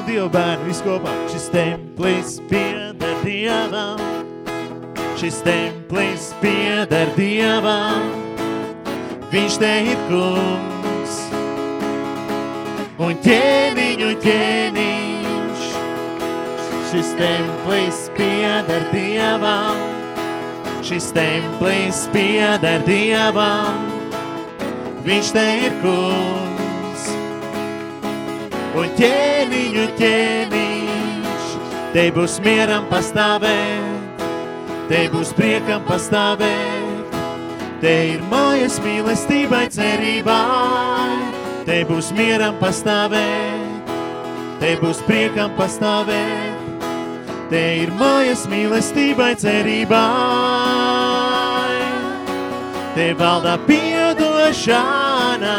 un Dieva bērni viskopā. Šis templis pieder Dievam, šis templis pieder Dievam, viņš te ir kungs. Un ķēniņu ķēniņš, šis templis pieder Dievam, šis templis pieder Dievam, viņš te ir kungs. Un ķēniņu ķēniņš, te būs mieram pastāvēt, te būs priekam pastāvēt, te ir mājas mīlestībai cerībai, te būs mieram pastāvēt, te būs priekam pastāvēt, te ir mājas mīlestībai cerībai. Te valda piedošana,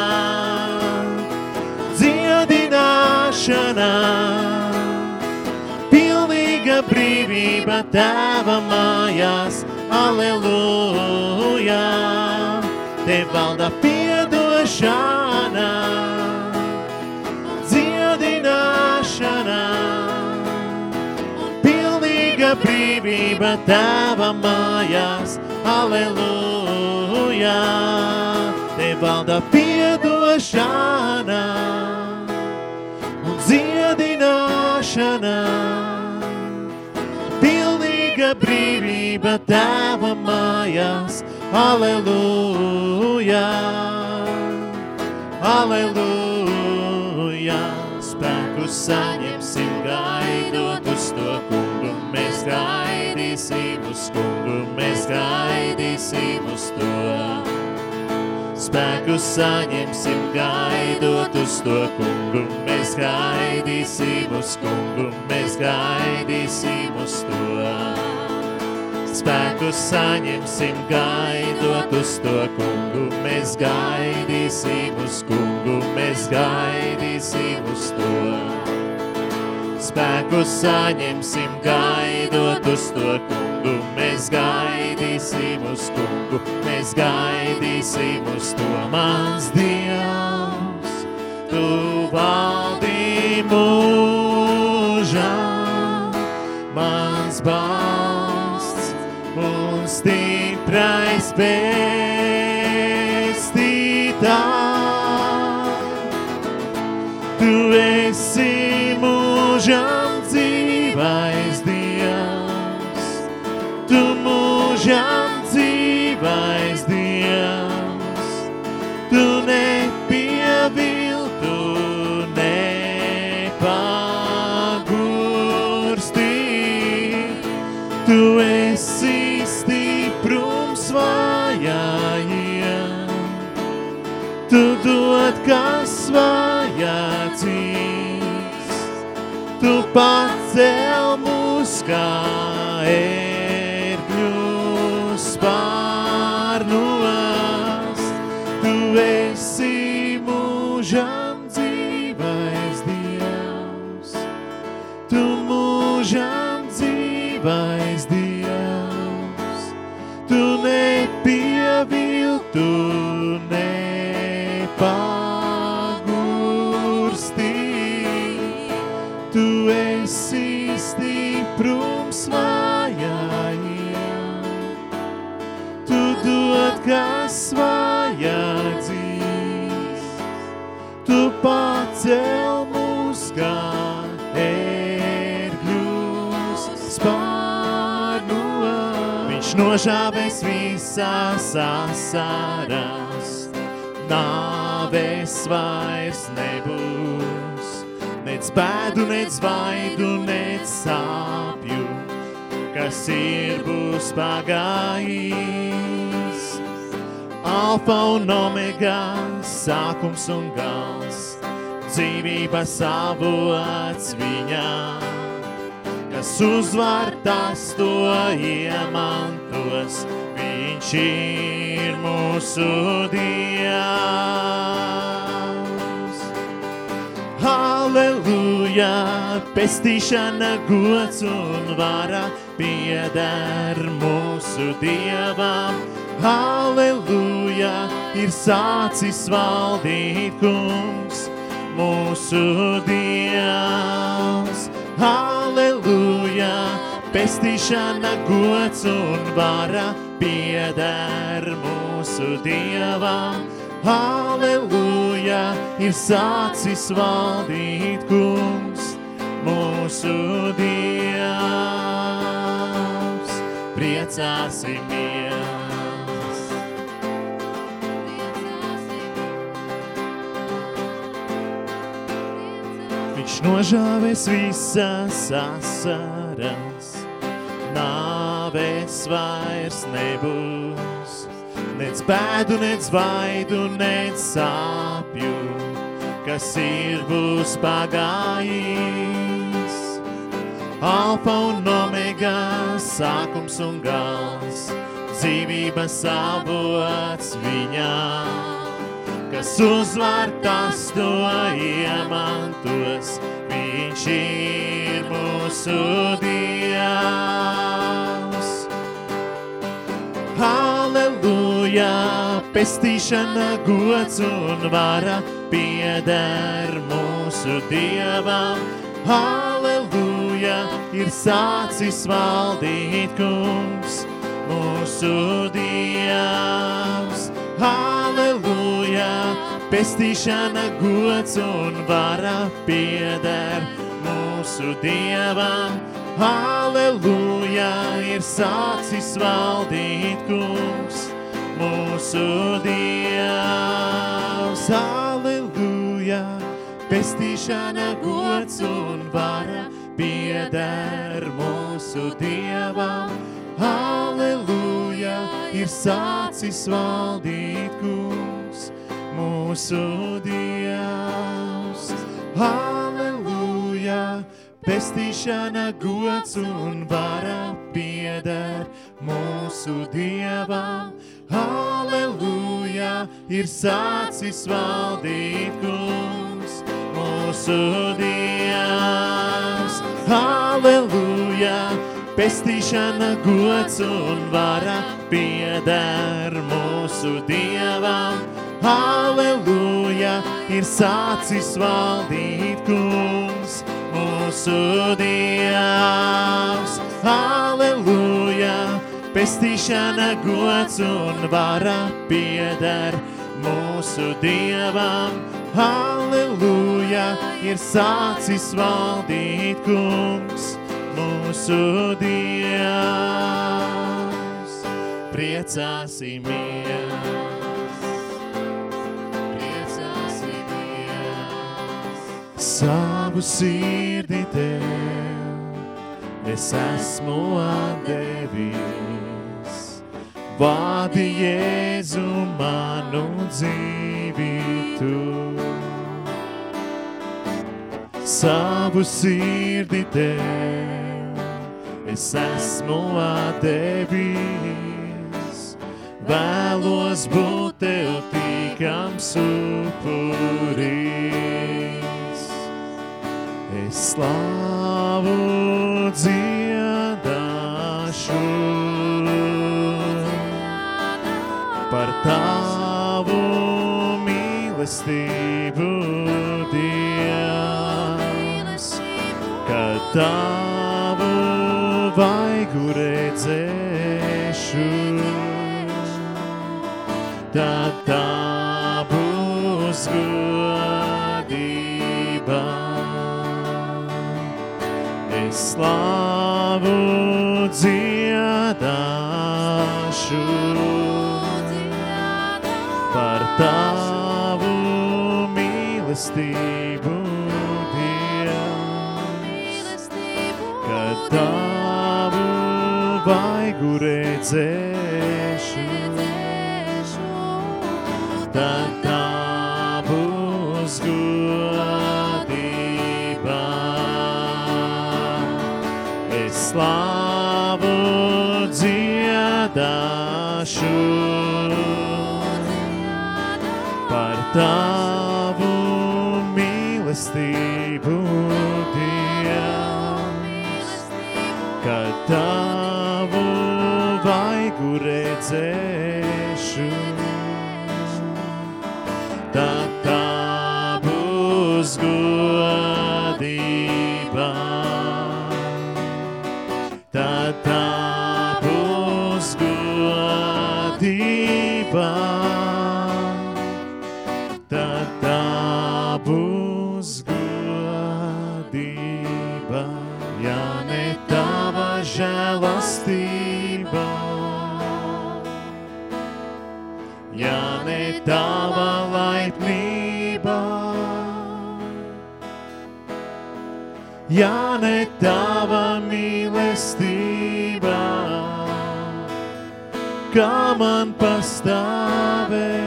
dziedināšana, pilnīga brīvība tēva mājās, aleluja. Te valda piedošana, dziedināšana, pilnīga brīvība tēva mājās, aleluja. Te valda piedošana. un dziedināšana, pilnīga brīvība tēva mājās, aleluja. Aleluja, spēku saņemsim gaidot uz to kungu, mēs gaidīsim uz kungu, mēs gaidīsim uz to. Spēku saņemsim gaidot uz to kungu, mēs gaidīsim uz kungu, mēs gaidīsim uz to. Spēku saņemsim gaidot uz to kungu, mēs gaidīsim uz kungu, mēs gaidīsim uz to. Spēku saņemsim gaidot uz to kungu, mēs gaidīsim uz kungu, mēs gaidīsim uz to. Mans Dievs, Tu valdi mūžā, mans balsts un stiprais pestītājs. Tu esi mūžam dzīvais Dievs, Tu mūžam dzīvais Dievs, Tu nepieviltu, nepagursti, Tu esi stiprums vājājiem, Tu dod, kas vajadzīgs, pacel mūs kā Viņš nožāvēs visās asarās, nāves vairs nebūs, nec bēdu, nec vaidu, nec sāpju, kas ir būs pagājis. Alfa un omega, sākums un gals, dzīvības avots viņā, kas uzvar tas to iemantos, viņš ir mūsu Dievs. Halleluja, pestīšana, gods un vara pieder mūsu Dievam. Halleluja, ir sācis valdīt kungs, mūsu Dievs. Pestīšana, gods un vara pieder mūsu Dievam. Halleluja, ir sācis valdīt kungs, mūsu Dievs. Priecāsimies! Viņš nožāvēs visas asaras, nāvēs vairs nebūs, nec bēdu, nec vaidu, nec sāpju, kas ir būs pagājis. Alfa un omega, sākums un gals, dzīvības avots viņām kas uzvar tas to iemantos, viņš ir mūsu Dievs. Halleluja, pestīšana, gods un vara pieder mūsu Dievam. Halleluja, ir sācis valdīt kungs, mūsu Dievs. Halleluja, pestīšana, gods un vara pieder mūsu Dievam. Halleluja, ir sācis valdīt kungs, mūsu Dievs. Halleluja, pestīšana, gods un vara pieder mūsu Dievam. Halleluja, ir sācis valdīt kungs, mūsu Dievs. Halleluja, pestīšana, gods un vara pieder mūsu Dievam. Halleluja, ir sācis valdīt kungs, mūsu Dievs. Halleluja, pestīšana, gods un vara pieder mūsu Dievam. Halleluja, ir sācis valdīt kungs, mūsu Dievs. Halleluja, pestīšana, gods un vara pieder mūsu Dievam. Halleluja, ir sācis valdīt kungs, mūsu Dievs. Priecāsimies, Savu sirdi tev es esmu atdevis. Vādi Jēzu manu dzīvi tu savu sirdi tev, es esmu atdevis, vēlos būt tev tikams upuris. Slavu dziedāšu par tavu mīlestību, Dievs, kad tavu vaigu redzēšu, tad tā būs godība. Slavu dziedāšu. Par tavu mīlestību, Dievs, kad tavu vaigu redzēšu, tad Es slavu dziedāšu. Par tavu mīlestību, ja ne tava mīlestība, kā man pastāvēt.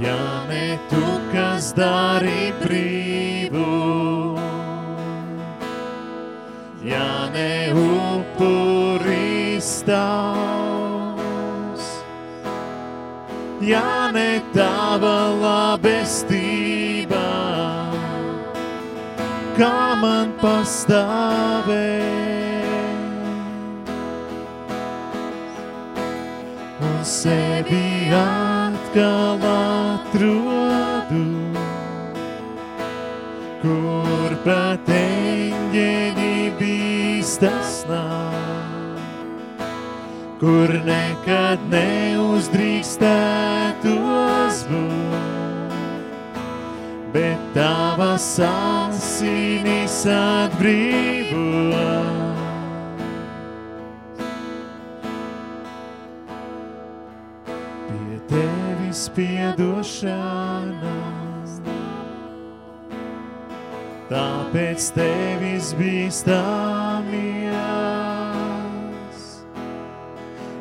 Ja ne tu, kas dari brīvu, ja ne upuris tavs, ja ne tava labestība, kā man pastāvēt un sevi atkal atrodu, kur pat eņģeļi bīstas nāk, kur nekad neuzdrīkstētos būt, bet tavas asinis atbrīvo. Pie tevis piedošanas, tāpēc tevis bīstamies.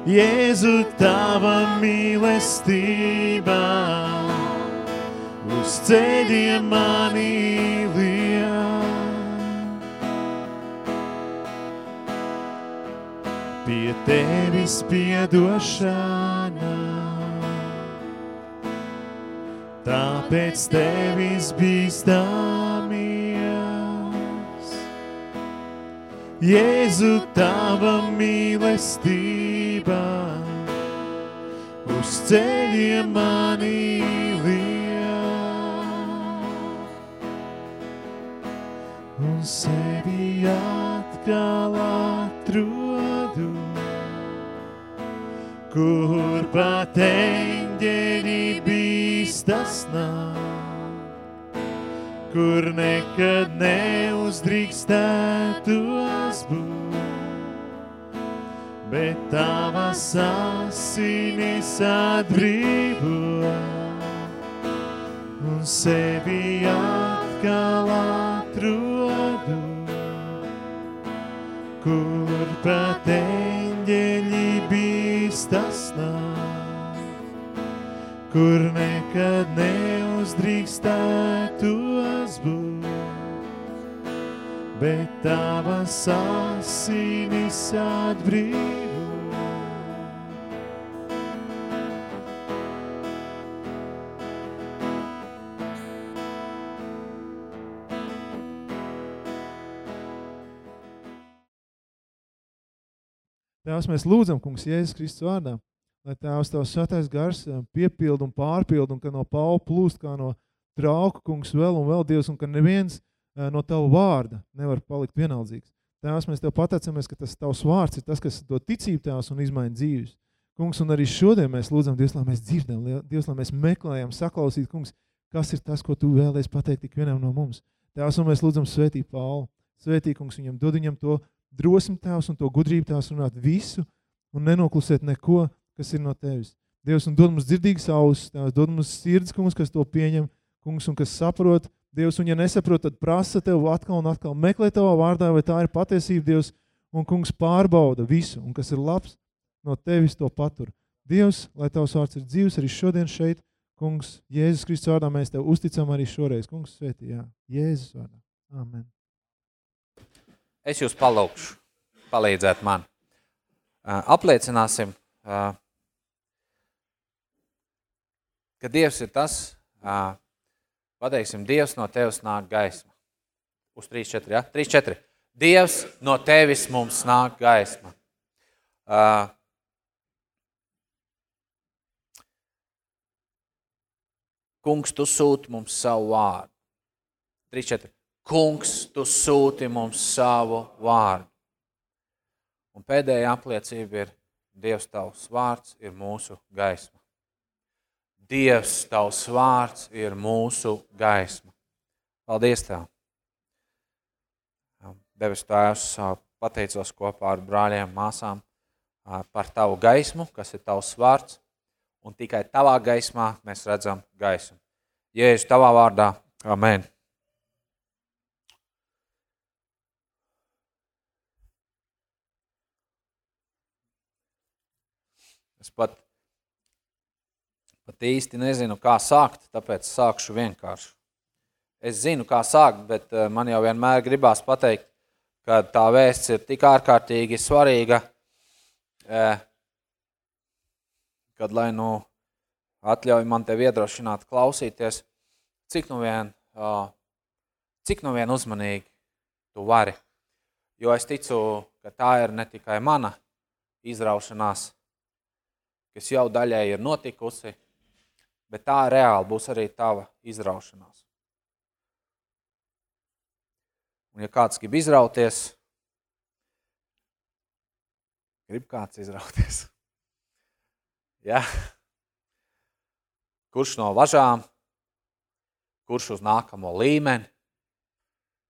Jēzu, tava mīlestība uz ceļiem mani. Pie tevis piedošana, tāpēc tevis bīstamies. Jēzu, tava mīlestība uz ceļiem mani liek. Un sevi atkal atrodu, kur pat eņģeļi bīstas nāk, kur nekad neuzdrīkstētos būt, bet tavas asinis atbrīvo un sevi atkal atrodu, kur pat eņģeļi bīstas nāk, kur nekad neuzdrīkstētos būt, bet tavas asinis atbrīvo. Tēvs, mēs lūdzam, kungs, Jēzus Kristus vārdā, lai Tēvs Tavs svētais gars eh, piepildu un pārpildu, un ka no Paula plūst kā no trauka, kungs, vēl un vēl Dievs, un ka neviens no Tava vārda nevar palikt vienaldzīgs. Tēvs, mēs Tev pateicamies, ka tas Tavs vārds ir tas, kas dod ticību Tēvs un izmaina dzīves. Kungs, un arī šodien mēs lūdzam Dievs, lai mēs dzirdam, Dievs, lai mēs meklējam, saklausīt, kungs, kas ir tas, ko Tu vēlies pateikt tik vienam no mums. Tēvs, un mēs lūdzam svētī Paulu, svētī, kungs, viņam dod viņam to drosmi tēvs un to gudrību tēvs runāt visu un nenoklusēt neko, kas ir no tevis. Dievs, un dod mums dzirdīgas ausis, tēvs, dod mums sirds, kungs, kas to pieņem, kungs, un kas saprot, Dievs, un ja nesaprot, tad prasa tev atkal un atkal, meklē tavā vārdā, vai tā ir patiesība, Dievs, un kungs pārbauda visu, un kas ir labs, no tevis to patur. Dievs, lai tavs vārds ir dzīvs arī šodien šeit, kungs, Jēzus Kristus vārdā mēs tev uzticam arī šoreiz, kungs, svētī, jā, Jēzus vārdā. Amen. Es jūs palūkšu, palīdzēt man. Apliecināsim, ka Dievs ir tas, pateiksim, Dievs no tevis nāk gaisma. Uz 3, 4, ja? 3, 4. Dievs no tevis mums nāk gaisma. Uh, Kungs, tu sūti mums savu vārdu. 3, 4. Kungs, tu sūti mums savu vārdu. Un pēdējā apliecība ir Dievs tavs vārds ir mūsu gaisma. Dievs, tavs vārds ir mūsu gaisma. Paldies Tev! Devis Tēvs, pateicos kopā ar brāļiem, māsām par Tavu gaismu, kas ir Tavs vārds, un tikai Tavā gaismā mēs redzam gaismu. Jēzus, Tavā vārdā, amen! Es pat, pat īsti nezinu, kā sākt, tāpēc sākšu vienkārši. Es zinu, kā sākt, bet eh, man jau vienmēr gribās pateikt, ka tā vēsts ir tik ārkārtīgi svarīga, eh, kad lai nu atļauj man tev iedrošināt klausīties, cik nu vien, cik nu vien uzmanīgi tu vari. Jo es ticu, ka tā ir ne tikai mana izraušanās, kas jau daļai ir notikusi, bet tā reāli būs arī tava izraušanās. Un ja kāds grib izrauties, grib kāds izrauties. Ja? Kurš no važām, kurš uz nākamo līmeni,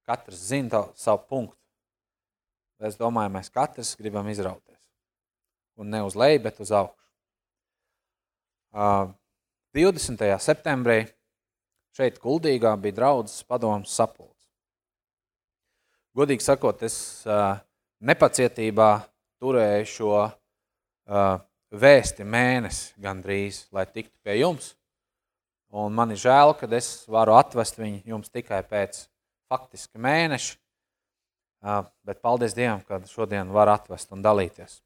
katrs zina savu punktu. Es domāju, mēs katrs gribam izrauties. Un ne uz leju, bet uz augšu. 20. septembrī šeit Kuldīgā bija draudzes padomas sapulcs. Godīgi sakot, es nepacietībā turēju šo vēsti mēnesi gandrīz, lai tiktu pie jums. Un man ir žēl, ka es varu atvest viņu jums tikai pēc faktiski mēneša, bet paldies Dievam, ka šodien var atvest un dalīties.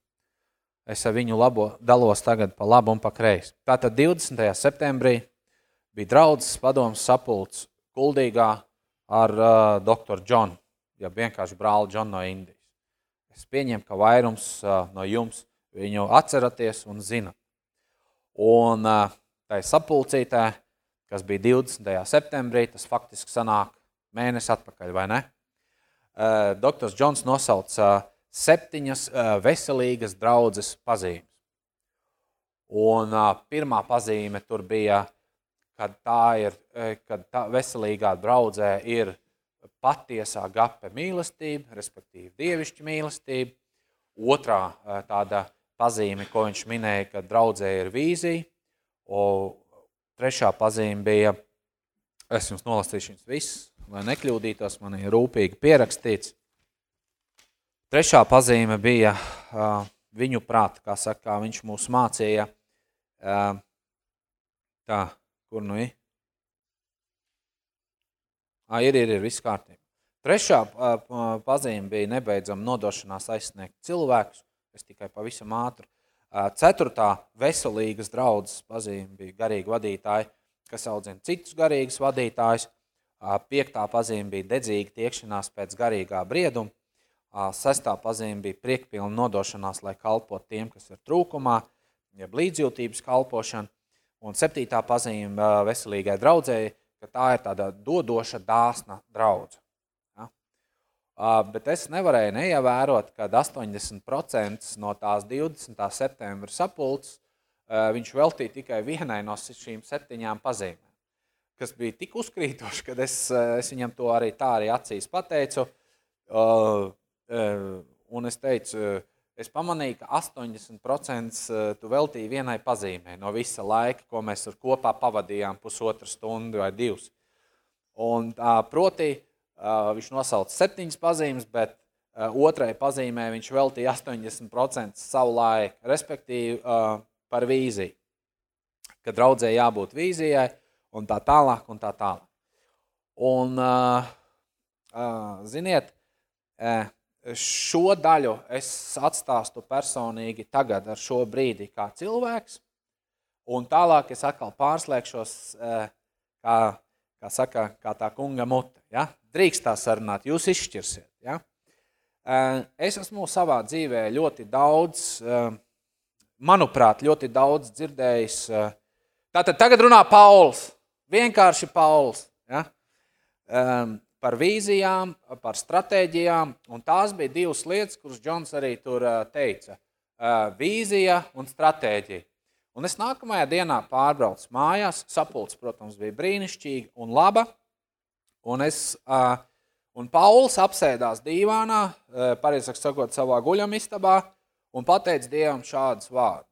Es ar viņu labo, dalos tagad pa labu un pa kreisi. Tātad 20. septembrī bija draudzes padomas sapulcs Kuldīgā ar uh, doktoru Džonu, ja vienkārši brāli Džonu no Indijas. Es pieņemu, ka vairums uh, no jums viņu atceraties un zina. Un uh, tai sapulcītē, kas bija 20. septembrī, tas faktiski sanāk mēnesi atpakaļ, vai ne? Uh, doktors Džons nosauca uh, septiņas veselīgas draudzes pazīmes. Un pirmā pazīme tur bija, kad tā ir, kad tā veselīgā draudzē ir patiesā gape mīlestība, respektīvi dievišķa mīlestība. Otrā tāda pazīme, ko viņš minēja, ka draudzē ir vīzija. Un trešā pazīme bija, es jums nolasīšu viņus visus, lai nekļūdītos, man ir rūpīgi pierakstīts. Trešā pazīme bija uh, viņu prāta, kā saka, viņš mūs mācīja. Uh, tā, kur nu ir? Ah, ir, ir, ir, viss kārtībā. Trešā uh, pazīme bija nebeidzama nodošanās aizsniegt cilvēkus. Es tikai pavisam ātri. Uh, ceturtā veselīgas draudzes pazīme bija garīgi vadītāji, kas audzina citus garīgus vadītājus. Uh, piektā pazīme bija dedzīga tiekšanās pēc garīgā brieduma. Sestā pazīme bija priekpilna nodošanās, lai kalpot tiem, kas ir trūkumā, jeb līdzjūtības kalpošana. Un septītā pazīme veselīgai draudzēji, ka tā ir tāda dodoša, dāsna draudze. Ja? Bet es nevarēju neievērot, ka 80% no tās 20. septembra sapulces viņš veltīja tikai vienai no šīm septiņām pazīmēm, kas bija tik uzkrītoši, ka es, es viņam to arī tā arī acīs pateicu. Un es teicu, es pamanīju, ka 80% tu veltīji vienai pazīmē no visa laika, ko mēs ar kopā pavadījām pusotru stundu vai divas. Un tā, proti, viņš nosauca septiņas pazīmes, bet otrai pazīmē viņš veltīja 80% savu laiku, respektīvi par vīziju. Kad draudzē jābūt vīzijai un tā tālāk un tā tālāk. Un, ziniet, šo daļu es atstāstu personīgi tagad ar šo brīdi kā cilvēks, un tālāk es atkal pārslēgšos, eh, kā, kā saka, kā tā kunga mute. Ja? Drīkst tā sarunāt, jūs izšķirsiet. Ja? Eh, es esmu savā dzīvē ļoti daudz, eh, manuprāt, ļoti daudz dzirdējis. Tātad tagad runā Pauls, vienkārši Pauls. Ja? Par vīzijām, par stratēģijām, tās bija divas lietas, kuras Džons arī tur teica. Vīzija un stratēģija. Un es nākamajā dienā pārbraucu mājās. Sapulce, protams, bija brīnišķīga un laba. Un, es, un Pauls apsēdās dīvānā, pareizāk sakot, savā guļamistabā un pateica Dievam šādus vārdus.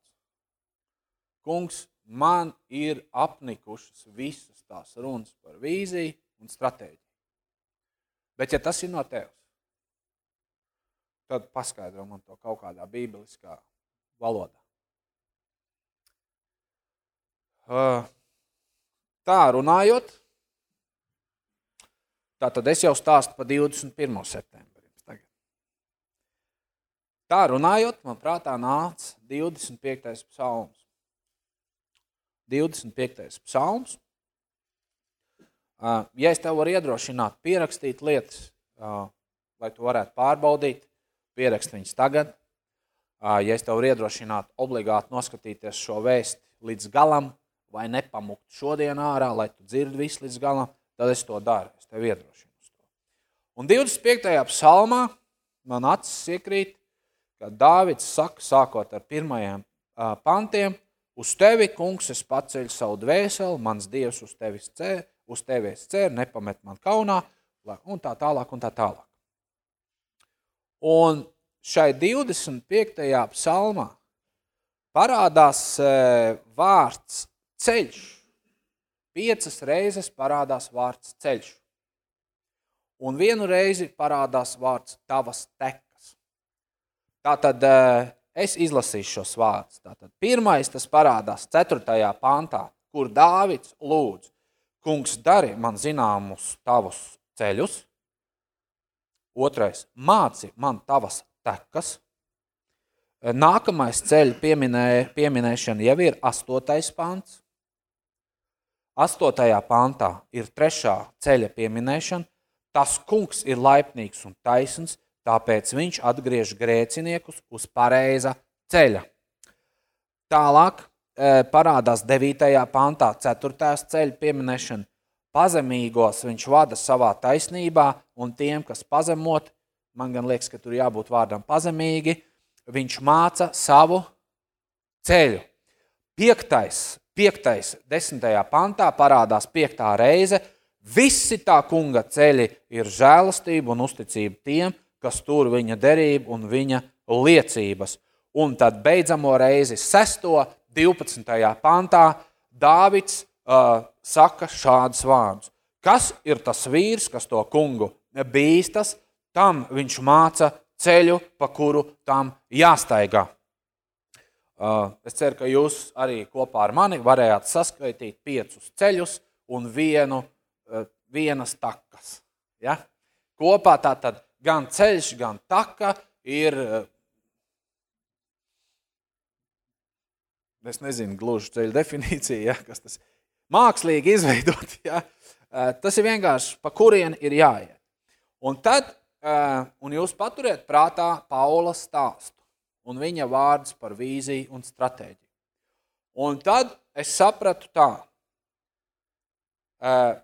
Kungs, man ir apnikušas visas tās runas par vīziju un stratēģiju. Bet, ja tas ir no tevis, tad paskaidro man to kaut kādā bībeliskā valodā. Tā runājot, tā tad es jau stāstu par 21. septembri. Tagad. Tā runājot, man prātā nāca 25. psalms. 25. psalms. Ja es tev varu iedrošināt, pierakstīt lietas, lai tu varētu pārbaudīt, pierakst viņas tagad. Ja es tev varu iedrošināt, obligāti noskatīties šo vēsti līdz galam, vai nepamukt šodien ārā, lai tu dzirdi visu līdz galam, tad es to daru. Es tev iedrošinu. Un 25. psalmā man acis iekrīt, ka Dāvids saka, sākot ar pirmajiem pantiem, uz tevi, kungs, es paceļu savu dvēseli, mans dievs uz tevis cer, uz tevi es ceru, nepamet man kaunā, un tā tālāk, un tā tālāk. Un šai 25. psalmā parādās vārds ceļš. Piecas reizes parādās vārds ceļš. Un vienu reizi parādās vārds tavas tekas. Tātad es izlasīšu šos vārdus. Tātad pirmais tas parādās 4. pantā, kur Dāvids lūdz, kungs dari man zināmus tavus ceļus. Otrais, māci man tavas tekas. Nākamais ceļu pieminē, pieminēšana jau ir astotais pants. Astotajā pantā ir trešā ceļa pieminēšana. Tas kungs ir laipnīgs un taisns, tāpēc viņš atgriež grēciniekus uz pareiza ceļa. Tālāk parādās 9. pantā 4. ceļa pieminēšana. Pazemīgos viņš vada savā taisnībā, un tiem, kas pazemot, man gan liekas, ka tur jābūt vārdam pazemīgi, viņš māca savu ceļu. Piektais piektais, desmitajā pantā parādās piektā reize. Visi tā kunga ceļi ir žēlastība un uzticība tiem, kas tur viņa derību un viņa liecības. Un tad beidzamo reizi, 6. 12. pantā, Dāvids uh, saka šādus vārdus. Kas ir tas vīrs, kas to kungu bīstas, tam viņš māca ceļu, pa kuru tam jāstaigā. Uh, es ceru, ka jūs arī kopā ar mani varējāt saskaitīt piecus ceļus un vienu, uh, vienas takas. Ja? Kopā tā tad gan ceļš, gan taka ir, es nezinu gluži ceļu definīciju, ja, kas tas mākslīgi izveidot. Ja? Tas ir vienkārši, pa kurien ir jāiet. Un tad, un jūs paturiet prātā Paula stāstu un viņa vārdus par vīziju un stratēģiju. Un tad es sapratu tā,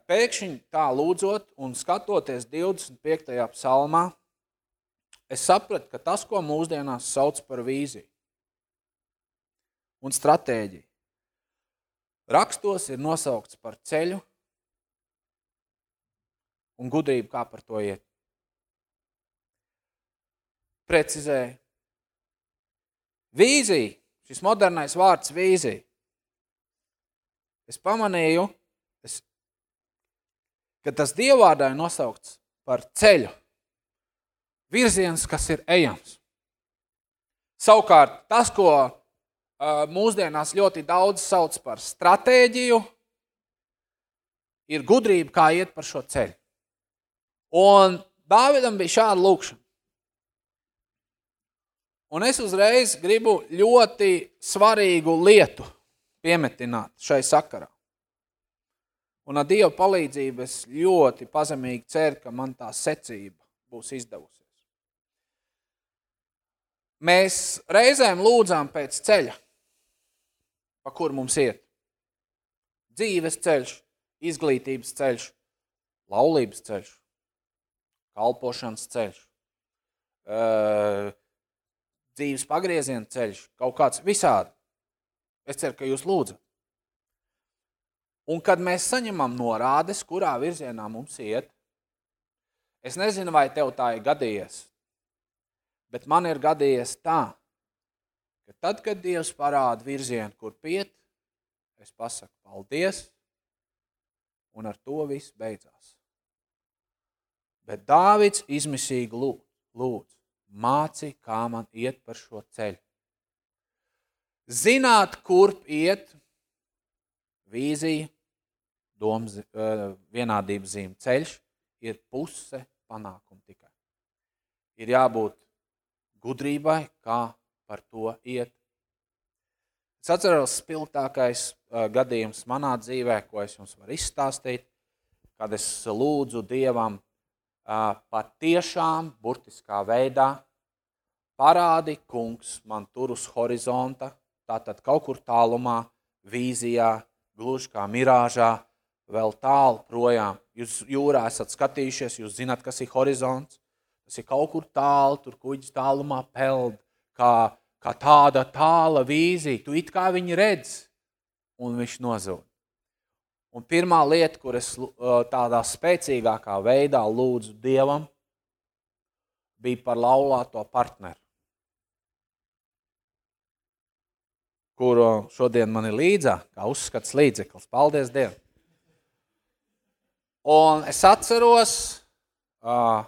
pēkšņi tā lūdzot un skatoties 25. psalmā, es sapratu, ka tas, ko mūsdienās sauc par vīziju un stratēģiju, rakstos ir nosaukts par ceļu un gudrību, kā par to iet. Precizēju, Vīzija, šis modernais vārds vīzija. Es pamanīju, es, ka tas dievvārdā ir nosaukts par ceļu. Virziens, kas ir ejams. Savukārt tas, ko mūsdienās ļoti daudz sauc par stratēģiju, ir gudrība, kā iet par šo ceļu. Un Dāvidam bija šāda lūkšana. Un es uzreiz gribu ļoti svarīgu lietu piemetināt šai sakarā. Un ar Dieva palīdzību es ļoti pazemīgi ceru, ka man tā secība būs izdevusies. Mēs reizēm lūdzām pēc ceļa, pa kur mums iet. Dzīves ceļš, izglītības ceļš, laulības ceļš, kalpošanas ceļš, dzīves pagrieziena ceļš, kaut kāds visādi. Es ceru, ka jūs lūdzat. Un kad mēs saņemam norādes, kurā virzienā mums iet, es nezinu, vai tev tā ir gadījies, bet man ir gadījies tā, ka tad, kad Dievs parāda virzienu, kur piet, es pasaku paldies, un ar to viss beidzās. Bet Dāvids izmisīgi lūdz, lūdz māci, kā man iet par šo ceļu. Zināt, kurp iet, vīzija, domas, vienādības zīme ceļš ir puse panākuma tikai. Ir jābūt gudrībai, kā par to iet. Es atceros spilgtākais gadījums manā dzīvē, ko es jums varu izstāstīt, kad es lūdzu Dievam patiešām burtiskā veidā parādi, kungs, man tur uz horizonta, tātad kaut kur tālumā, vīzijā, gluži kā mirāžā, vēl tālu projām. Jūs jūrā esat skatījušies, jūs zināt, kas ir horizonts. Tas ir kaut kur tālu, tur kuģis tālumā peld, kā, kā tāda tāla vīzija. Tu it kā viņu redz, un viņš nozūd. Un pirmā lieta, kur es tādā spēcīgākā veidā lūdzu Dievam, bija par laulāto partneru. Kuru šodien man ir līdzā, kā uzskats līdzeklis. Paldies Dievam! Un es atceros, uh,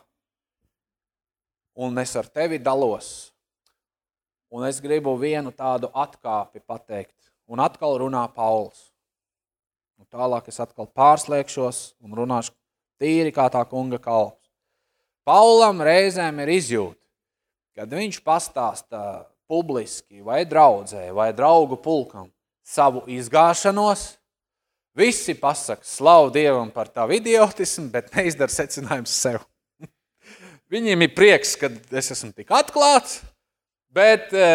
un es ar tevi dalos. Un es gribu vienu tādu atkāpi pateikt. Un atkal runā Pauls. Un tālāk es atkal pārslēgšos un runāšu tīri kā tā kunga kalps. Paulam reizēm ir izjūta, kad viņš pastāsta publiski vai draudzē vai draugu pulkam savu izgāšanos, Visi pasaka, slavu Dievam par tavu idiotismu, bet neizdara secinājums sev. Viņiem ir prieks, ka es esmu tik atklāts, bet e,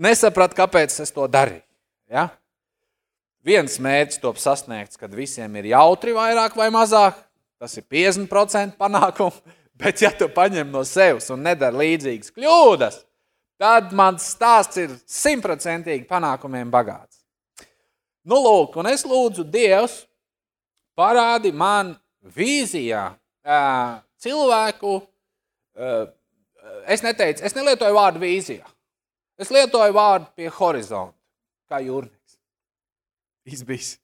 nesaprat, kāpēc es to darīju. Ja? Viens mērķis top sasniegts, kad visiem ir jautri vairāk vai mazāk, tas ir 50% panākumu, bet ja tu paņem no sevis un nedara līdzīgas kļūdas, tad mans stāsts ir simtprocentīgi panākumiem bagāts. Nu, lūk, un es lūdzu Dievs, parādi man vīzijā cilvēku, es neteicu, es nelietoju vārdu vīzijā. Es lietoju vārdu pie horizonta, kā jūrnieks. Izbijis.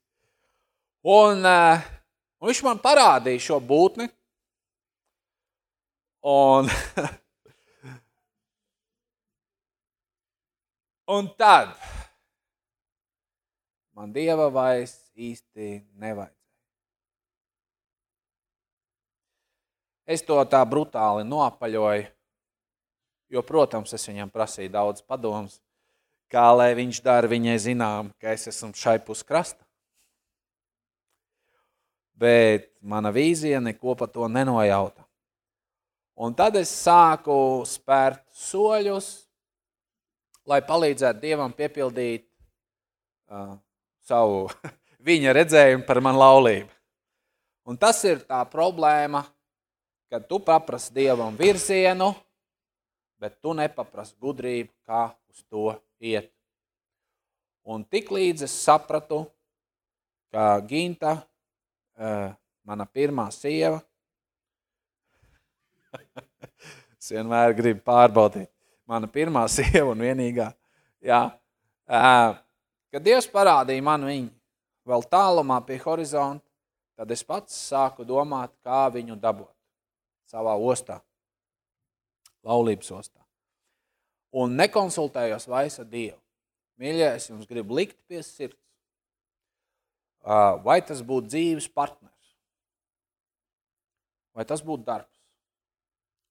Un, un viņš man parādīja šo būtni, un, un tad, man dieva vairs īsti nevajadzēja. Es to tā brutāli noapaļoju, jo, protams, es viņam prasīju daudz padomus, kā lai viņš dara viņai zinām, ka es esmu šai pus krasta. Bet mana vīzija neko par to nenojauta. Un tad es sāku spērt soļus, lai palīdzētu Dievam piepildīt uh, savu viņa redzējumu par manu laulību. Un tas ir tā problēma, kad tu paprasti Dievam virzienu, bet tu nepaprasti gudrību, kā uz to iet. Un tik līdz es sapratu, ka Ginta, eh, mana pirmā sieva, es vienmēr gribu pārbaudīt, mana pirmā sieva un vienīgā, jā, eh, Kad Dievs parādīja man viņu vēl tālumā pie horizonta, tad es pats sāku domāt, kā viņu dabūt savā ostā, laulības ostā. Un nekonsultējos vairs ar Dievu. Mīļie, es jums gribu likt pie sirds. Vai tas būtu dzīves partners, vai tas būtu darbs,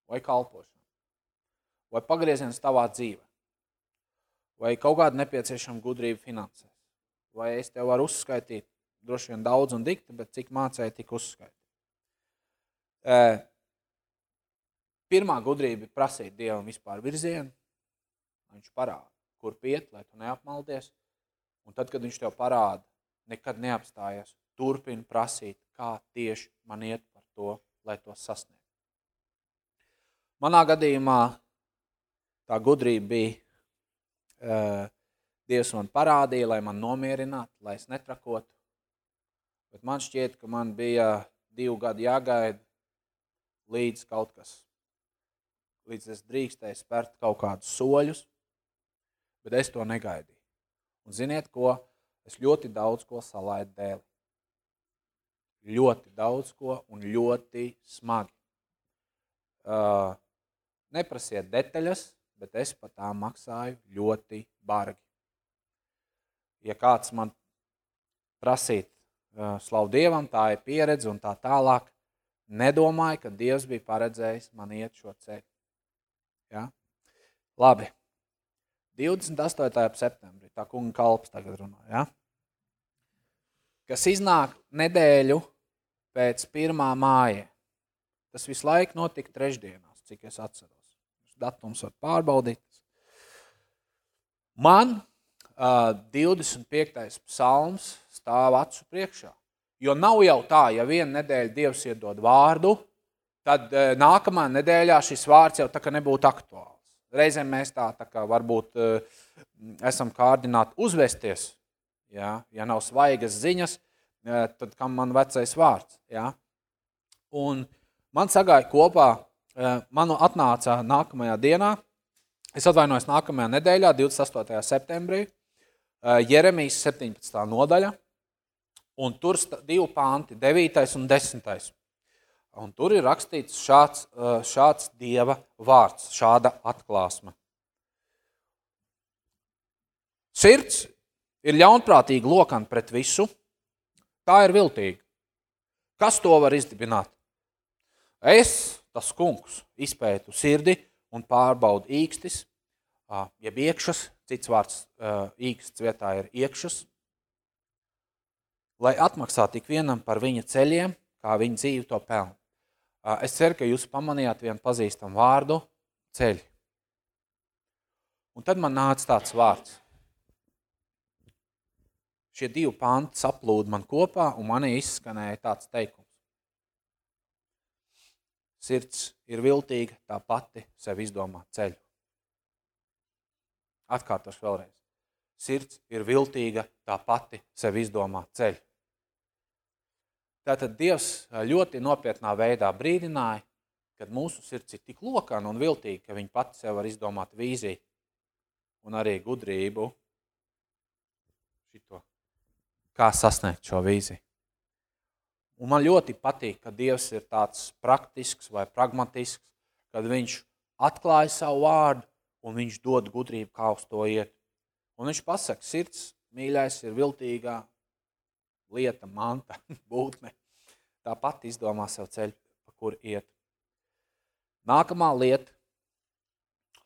vai kalpošana, vai pagrieziens tavā dzīvē vai kaut kāda nepieciešama gudrība finansēs. Vai es tev varu uzskaitīt, droši vien daudz un dikti, bet cik mācēja, tik uzskaitīt. Pirmā gudrība ir prasīt Dievam vispār virzienu, viņš parāda, kur piet, lai tu neapmaldies, un tad, kad viņš tev parāda, nekad neapstājies, turpini prasīt, kā tieši man iet par to, lai to sasniegtu. Manā gadījumā tā gudrība bija Dievs man parādīja, lai man nomierinātu, lai es netrakotu. Bet man šķiet, ka man bija divu gadu jāgaida līdz kaut kas, līdz es drīkstēju spērt kaut kādus soļus, bet es to negaidīju. Un ziniet ko? Es ļoti daudz ko salaidu dēli. Ļoti daudz ko un ļoti smagi. Uh, neprasiet detaļas, bet es par tām maksāju ļoti bargi. Ja kāds man prasīt, uh, slavu Dievam, tā ir pieredze un tā tālāk, nedomāju, ka Dievs bija paredzējis man iet šo ceļu. Ja? Labi. 28. septembrī, tā kunga kalps tagad runā, ja? kas iznāk nedēļu pēc pirmā māja. Tas visu laiku notika trešdienās, cik es atceros. Datums var pārbaudīt. Man uh, 25. psalms stāv acu priekšā. Jo nav jau tā, ja vienu nedēļu Dievs iedod vārdu, tad uh, nākamā nedēļā šis vārds jau tā kā nebūtu aktuāls. Reizēm mēs tā, tā kā varbūt uh, esam kārdināti uzvesties, ja, ja nav svaigas ziņas, uh, tad kam man vecais vārds. Ja? Un man sagāja kopā man atnāca nākamajā dienā, es atvainojos nākamajā nedēļā, 28. septembrī, Jeremijas 17. nodaļa, un tur divi panti, 9. un 10. Un tur ir rakstīts šāds, šāds Dieva vārds, šāda atklāsme. Sirds ir ļaunprātīga lokana pret visu, tā ir viltīga. Kas to var izdibināt? Es tas kungs izpētu sirdi un pārbauda īkstis, jeb iekšas, cits vārds īksts vietā ir iekšas, lai atmaksā tik vienam par viņa ceļiem, kā viņa dzīve to pelna. Es ceru, ka jūs pamanījāt vienu pazīstamu vārdu – ceļi. Un tad man nāca tāds vārds. Šie divi panti saplūda man kopā, un manī izskanēja tāds teikums. Sirds ir viltīga, tā pati sev izdomā ceļu. Atkārtošu vēlreiz. Sirds ir viltīga, tā pati sev izdomā ceļu. Tātad Dievs ļoti nopietnā veidā brīdināja, kad mūsu sirds ir tik lokana un viltīga, ka viņa pati sev var izdomāt vīziju un arī gudrību šito, kā sasniegt šo vīziju. Un man ļoti patīk, ka Dievs ir tāds praktisks vai pragmatisks, kad viņš atklāja savu vārdu un viņš dod gudrību, kā uz to iet. Un viņš pasaka, sirds mīļais ir viltīgā lieta, manta, būtne. Tāpat izdomā sev ceļu, pa kur iet. Nākamā lieta,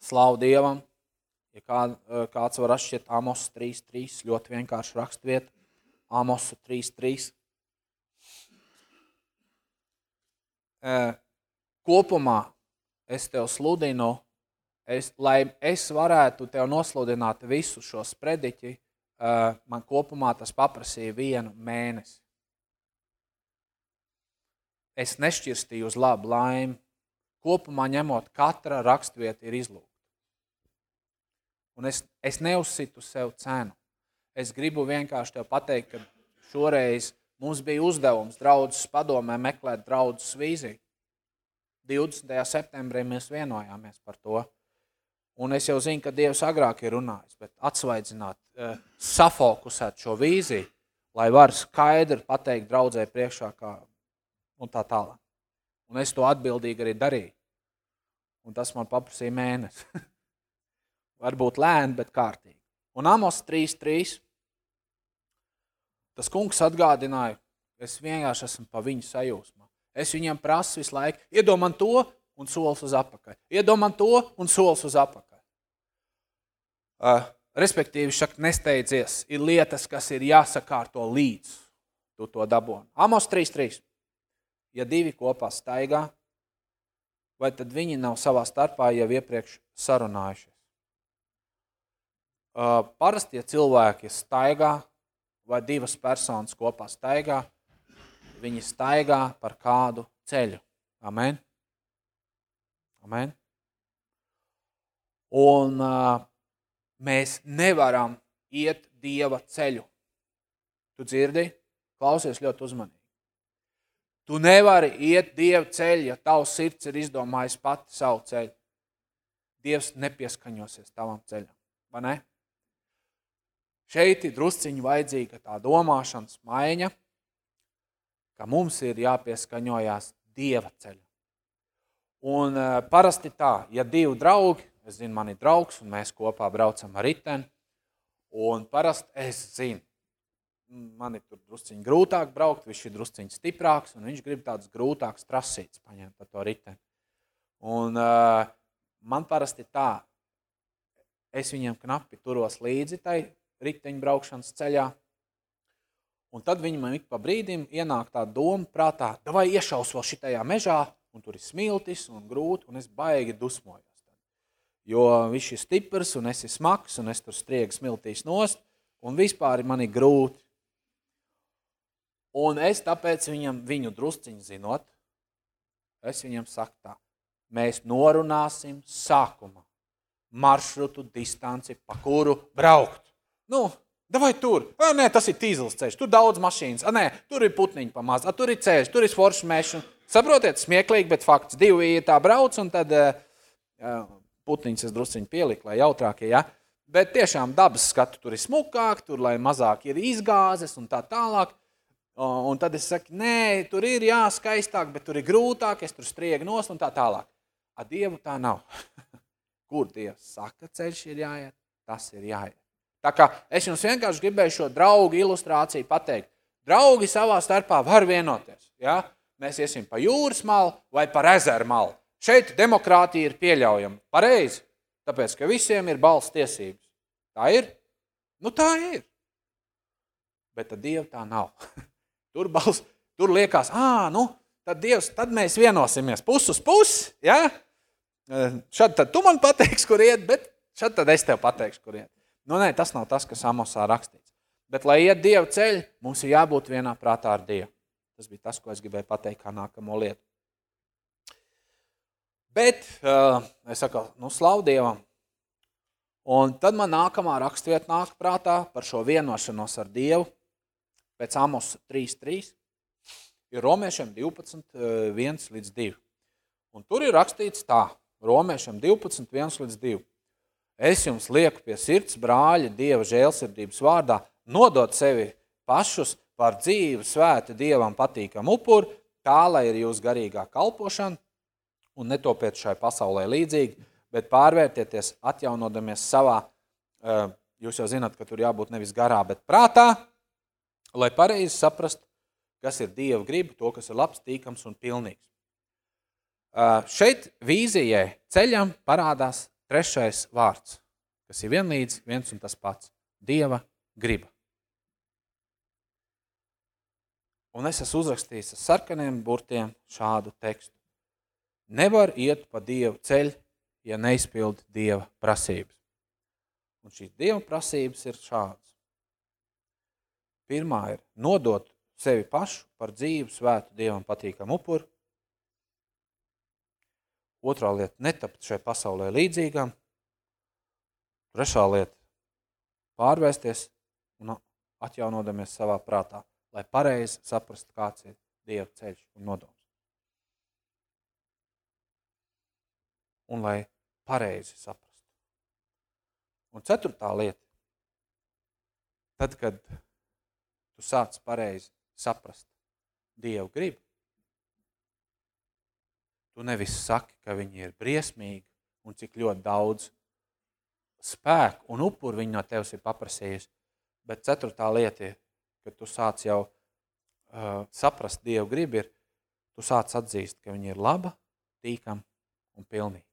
slavu Dievam, ja kā, kāds var atšķirt Amos 3.3, ļoti vienkārši rakstvieta, Amosu 3.3. kopumā es tev sludinu, es, lai es varētu tev nosludināt visu šo sprediķi, man kopumā tas paprasīja vienu mēnesi. Es nešķirstīju uz labu laimi. Kopumā ņemot, katra rakstvieta ir izlūgta. Un es, es neuzsitu sev cenu. Es gribu vienkārši tev pateikt, ka šoreiz Mums bija uzdevums draudzes padomē meklēt draudzes vīziju. 20. septembrī mēs vienojāmies par to. Un es jau zinu, ka Dievs agrāk ir runājis, bet atsvaidzināt, eh, safokusēt šo vīziju, lai var skaidri pateikt draudzē priekšā kā un tā tālāk. Un es to atbildīgi arī darīju. Un tas man paprasīja mēnesi. Varbūt lēni, bet kārtīgi. Un Amos 3.3 Tas kungs atgādināja, es vienkārši esmu pa viņu sajūsmā. Es viņiem prasu visu laiku, man to un solis uz apakaļ. Iedod man to un solis uz apakaļ. Uh, respektīvi, šak nesteidzies, ir lietas, kas ir jāsakārto līdz tu to dabūni. Amos 3.3. Ja divi kopā staigā, vai tad viņi nav savā starpā jau iepriekš sarunājušies? Uh, parastie cilvēki staigā, vai divas personas kopā staigā, viņi staigā par kādu ceļu. Amen. Amen. Un uh, mēs nevaram iet Dieva ceļu. Tu dzirdi? Klausies ļoti uzmanīgi. Tu nevari iet Dieva ceļu, ja tavs sirds ir izdomājis pati savu ceļu. Dievs nepieskaņosies tavam ceļam, vai ne? Šeit ir drusciņi vajadzīga tā domāšanas maiņa, ka mums ir jāpieskaņojās Dieva ceļam. Un uh, parasti tā, ja divi draugi, es zinu, man ir draugs, un mēs kopā braucam ar riteni, un parasti es zinu, man ir tur drusciņi grūtāk braukt, viņš ir drusciņi stiprāks, un viņš grib tāds grūtāks trasīts paņemt ar to riteni. Un uh, man parasti tā, es viņiem knapi turos līdzi tai riteņu braukšanas ceļā, un tad viņi man ik pa brīdim ienāk tā doma prātā, davai iešaus vēl šitajā mežā, un tur ir smiltis un grūti, un es baigi dusmojos. Jo viņš ir stiprs, un es esmu smags, un es tur striegu smiltīs nost, un vispār man ir grūti. Un es tāpēc viņam, viņu drusciņu zinot, es viņam saku tā, mēs norunāsim sākumā maršrutu, distanci, pa kuru braukt. Nu, davai tur. A, nē, tas ir tīzels ceļš, tur daudz mašīnas. A, nē, tur ir putniņi pa maz. A, tur ir ceļš, tur ir foršs mešana. Saprotiet, smieklīgi, bet fakts. Divi ir tā brauc, un tad uh, putniņus es drusciņi pieliku, lai jautrākie, ja? Bet tiešām dabas skatu tur ir smukāk, tur, lai mazāk ir izgāzes un tā tālāk. Un tad es saku, nē, tur ir jā, skaistāk, bet tur ir grūtāk, es tur striegu nost un tā tālāk. A Dievu tā nav. Kur Dievs saka, ceļš ir jāiet, tas ir jāiet. Tā kā es jums vienkārši gribēju šo draugu ilustrāciju pateikt. Draugi savā starpā var vienoties. Ja? Mēs iesim pa jūras malu vai pa ezeru malu. Šeit demokrātija ir pieļaujama. Pareizi. Tāpēc, ka visiem ir balss tiesības. Tā ir? Nu tā ir. Bet tad Dieva tā nav. Tur, bals, tur liekas, ah, nu, tad Dievs, tad mēs vienosimies pus uz pusi, ja? Šad tad tu man pateiksi, kur iet, bet šad tad es tev pateikšu, kur iet. Nu, nē, tas nav tas, kas Amosā rakstīts. Bet, lai iet Dieva ceļu, mums ir jābūt vienā prātā ar Dievu. Tas bija tas, ko es gribēju pateikt kā nākamo lietu. Bet, uh, es saku, nu, slavu Dievam. Un tad man nākamā rakstvieta nāk prātā par šo vienošanos ar Dievu pēc Amos 3.3 ir romiešiem 12, 1 eh, līdz 2. Un tur ir rakstīts tā, romiešiem 12, 1 līdz 2. Es jums lieku pie sirds brāļa Dieva žēlsirdības vārdā nodot sevi pašus par dzīvu svēta Dievam patīkam upuru, tā, lai ir jūs garīgā kalpošana, un netopiet šai pasaulē līdzīgi, bet pārvērtieties atjaunodamies savā, eh, jūs jau zināt, ka tur jābūt nevis garā, bet prātā, lai pareizi saprastu, kas ir Dieva griba, to, kas ir labs, tīkams un pilnīgs. Šeit vīzijai ceļam parādās trešais vārds, kas ir vienlīdz viens un tas pats – Dieva griba. Un es esmu uzrakstījis ar sarkaniem burtiem šādu tekstu. Nevar iet pa Dievu ceļu, ja neizpild Dieva prasības. Un šīs Dieva prasības ir šādas. Pirmā ir nodot sevi pašu par dzīvu, svētu, dievam patīkamu upuru. Otrā lieta - netapt šai pasaulē līdzīgām. Trešā lieta - pārvērsties un atjaunodamies savā prātā, lai pareizi saprastu, kāds ir Dieva ceļš un nodoms. Un lai pareizi saprastu. Un ceturtā lieta - tad, kad tu sāc pareizi saprast Dievu gribu. Tu nevis saki, ka viņi ir briesmīgi un cik ļoti daudz spēku un upuru viņi no tevis ir paprasījusi, bet ceturtā lieta ir, ka tu sāc jau uh, saprast Dievu gribu, ir, tu sāc atzīst, ka viņi ir laba, tīkam un pilnīgi.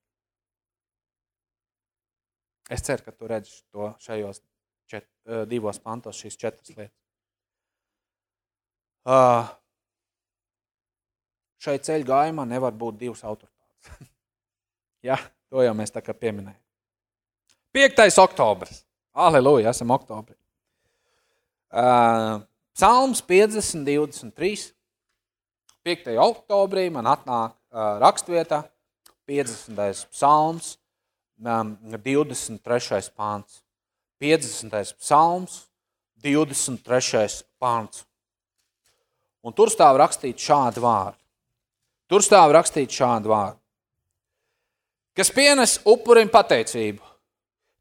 Es ceru, ka tu redzi to šajos čet, uh, divos pantos, šīs četras lietas. Uh, šai ceļu gājumā nevar būt divas autoritātes. ja, to jau mēs tā kā pieminējam. 5. oktobris. Aleluja, esam oktobrī. Uh, Psalms 50, 23. 5. oktobrī man atnāk uh, rakstvietā 50. psalms, um, 23. pāns. 50. psalms, 23. pāns. Un tur stāv rakstīt šādu vārdu. Tur stāv rakstīt šādu vārdu. Kas pienes upurim pateicību,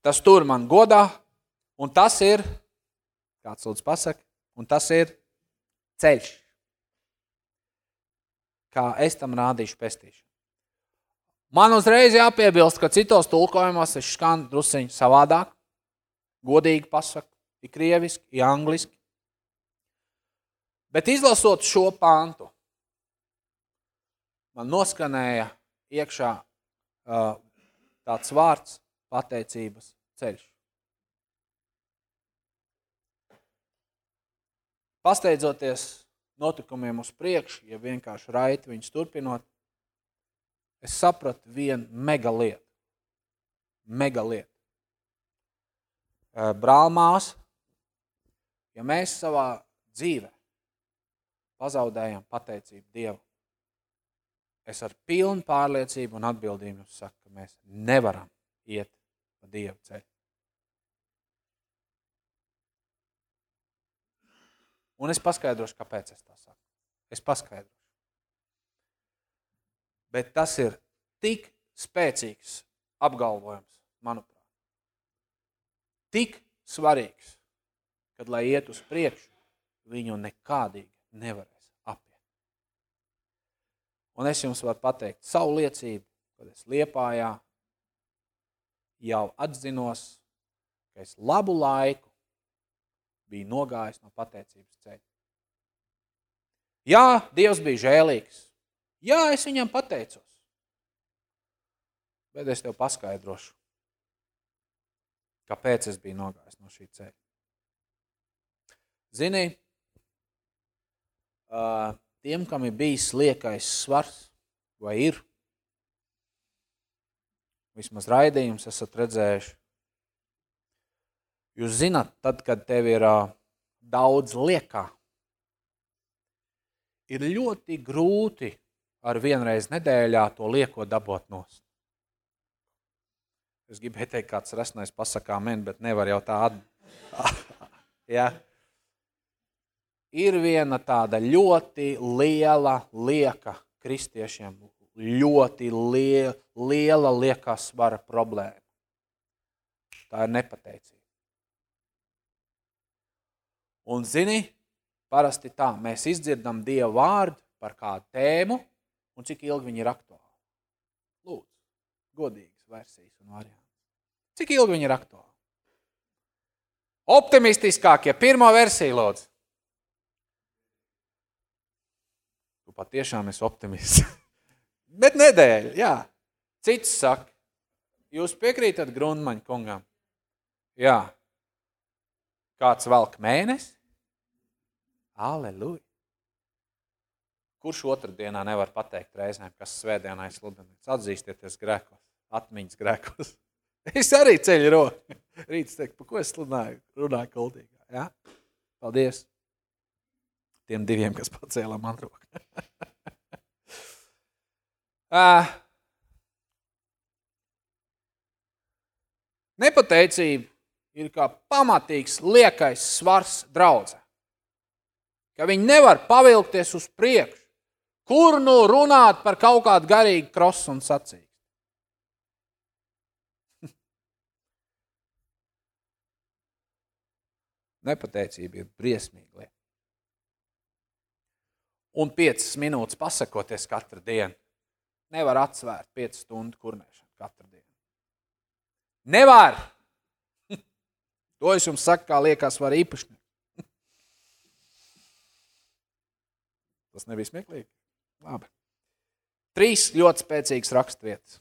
tas tur man godā, un tas ir, kāds lūdzu pasaka, un tas ir ceļš. Kā es tam rādīšu pestīšanu. Man uzreiz jāpiebilst, ka citos tulkojumos es skan drusiņu savādāk, godīgi pasaku, ir krieviski, ir angliski. Bet izlasot šo pāntu, man noskanēja iekšā uh, tāds vārds pateicības ceļš. Pasteidzoties notikumiem uz priekšu, ja vienkārši raiti viņus turpinot, es sapratu vienu mega lietu. Mega lietu. Brālmās, ja mēs savā dzīvē pazaudējam pateicību Dievam, es ar pilnu pārliecību un atbildību saku, ka mēs nevaram iet pa Dieva ceļu. Un es paskaidrošu, kāpēc es tā saku. Es paskaidrošu. Bet tas ir tik spēcīgs apgalvojums, manuprāt. Tik svarīgs, kad, lai iet uz priekšu, viņu nekādīgi nevarēs apiet. Un es jums varu pateikt savu liecību, kad es Liepājā jau atzinos, ka es labu laiku bija nogājis no pateicības ceļa. Jā, Dievs bija žēlīgs. Jā, es viņam pateicos. Bet es tev paskaidrošu, kāpēc es biju nogājis no šī ceļa. Zini, tiem, kam ir bijis liekais svars, vai ir, vismaz raidījums esat redzējuši, Jūs zināt, tad, kad tev ir daudz liekā, ir ļoti grūti ar vienreiz nedēļā to lieko dabot nost. Es gribēju teikt, kāds resnais pasakā men, bet nevar jau tā at... ja. Ir viena tāda ļoti liela lieka kristiešiem, ļoti liela, liela liekā svara problēma. Tā ir nepateicība. Un, zini, parasti tā, mēs izdzirdam Dieva vārdu par kādu tēmu un cik ilgi viņi ir aktuāli. Lūdzu, godīgas versijas un variants. Cik ilgi viņi ir aktuāli? Optimistiskākie, pirmā versija, lūdzu. Tu patiešām esi optimists. Bet nedēļa, jā. Cits saka, jūs piekrītat Grundmaņa kungam? Jā. Kāds velk mēnesi? Aleluja! Kurš otrdienā nevar pateikt reizēm, kas svētdienā ir sludināts? Atzīstieties grēkos, atmiņas grēkos. Es arī ceļu roku. Rīts teikt, pa ko es sludināju? Runāju koldīgā. Ja? Paldies tiem diviem, kas pacēla man roku. uh, nepateicība ir kā pamatīgs liekais svars draudzē ka viņi nevar pavilkties uz priekšu. Kur nu runāt par kaut kādu garīgu krosu un sacību? Nepateicība ir briesmīga lieta. Un piecas minūtes pasakoties katru dienu. Nevar atsvērt piecu stundu kurnēšanu katru dienu. Nevar! To es jums saku, kā liekas, var īpašnieks. Tas nebija smieklīgi. Labi. Trīs ļoti spēcīgas raksturvietas.